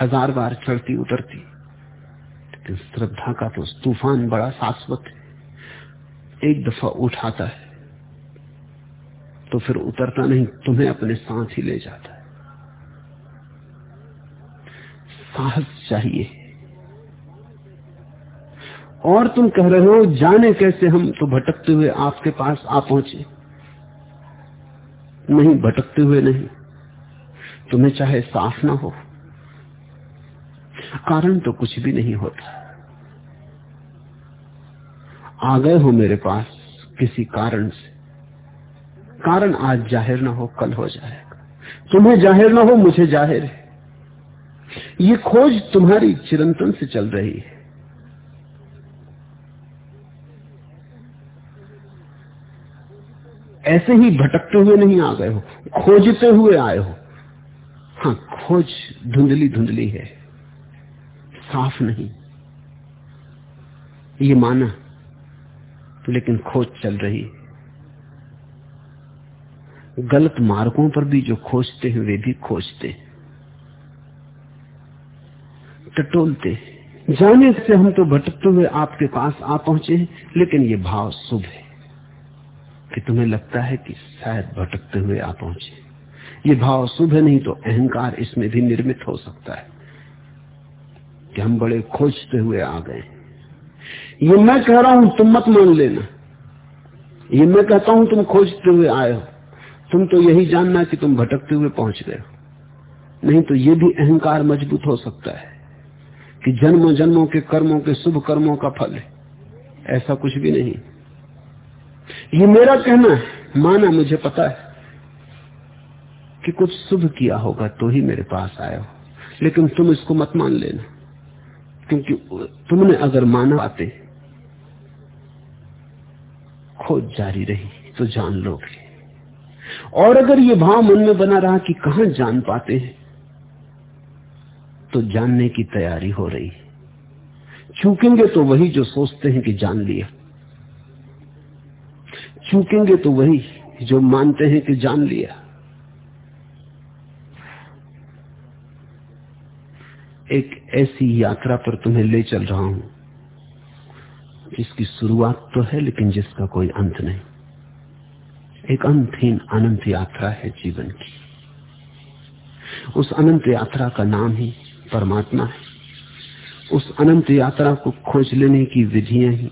हज़ार बार चढ़ती, उतरती। लेकिन श्रद्धा का तो तूफ़ान बड़ा शाश्वत है। एक दफ़ा उठाता है तो फिर उतरता नहीं, तुम्हें अपने साथ ही ले जाता है। साहस चाहिए। और तुम कह रहे हो, जाने कैसे हम तो भटकते हुए आपके पास आ पहुँचे। नहीं, भटकते हुए नहीं। तुम्हें चाहे साफ़ ना हो कारण तो कुछ भी नहीं होता। आ गए हो मेरे पास किसी कारण से। कारण आज ज़ाहिर ना हो, कल हो जाएगा। तुम्हें ज़ाहिर ना हो, मुझे ज़ाहिर है। ये खोज तुम्हारी चिरंतन से चल रही है। ऐसे ही भटकते हुए नहीं आ गए हो, खोजते हुए आए हो। हाँ खोज धुंधली धुंधली है। साफ़ नहीं। ये माना लेकिन खोज चल रही। गलत मार्गों पर भी जो खोजते हैं, वे भी खोजते। टटोलते। जाने से हम तो भटकते हुए आपके पास आ पहुँचे लेकिन ये भाव शुभ है कि तुम्हें लगता है कि शायद भटकते हुए आ पहुँचे। ये भाव शुभ है, नहीं तो अहंकार इसमें भी निर्मित हो सकता है। कि हम बड़े खोजते हुए आ गए ये मैं कह रहा हूँ, तुम मत मान लेना। ये मैं कहता हूँ, तुम खोजते हुए आए हो। तुम तो यही जानना कि तुम भटकते हुए पहुँच गए हो। नहीं तो ये भी अहंकार मज़बूत हो सकता है कि जन्मों जन्मों के कर्मों के शुभ कर्मों का फल है। ऐसा कुछ भी नहीं। ये मेरा कहना है, माना मुझे पता है कि कुछ शुभ किया होगा तो ही मेरे पास आए हो। लेकिन तुम इसको मत मान लेना। क्योंकि तुमने अगर माना आते खोज जारी रही तो जान लोगे। और अगर ये भाव मन में बना रहा कि कहा जान पाते हैं तो जानने की तैयारी हो रही है। चूकेंगे तो वही जो सोचते हैं कि जान लिया। चूकेंगे तो वही जो मानते हैं कि जान लिया। एक ऐसी यात्रा पर तुम्हें ले चल रहा हूँ। जिसकी शुरुआत तो है, लेकिन जिसका कोई अंत नहीं। एक अंतहीन अनंत यात्रा है जीवन की। उस अनंत यात्रा का नाम ही परमात्मा है। उस अनंत यात्रा को खोज लेने की विधियाँ ही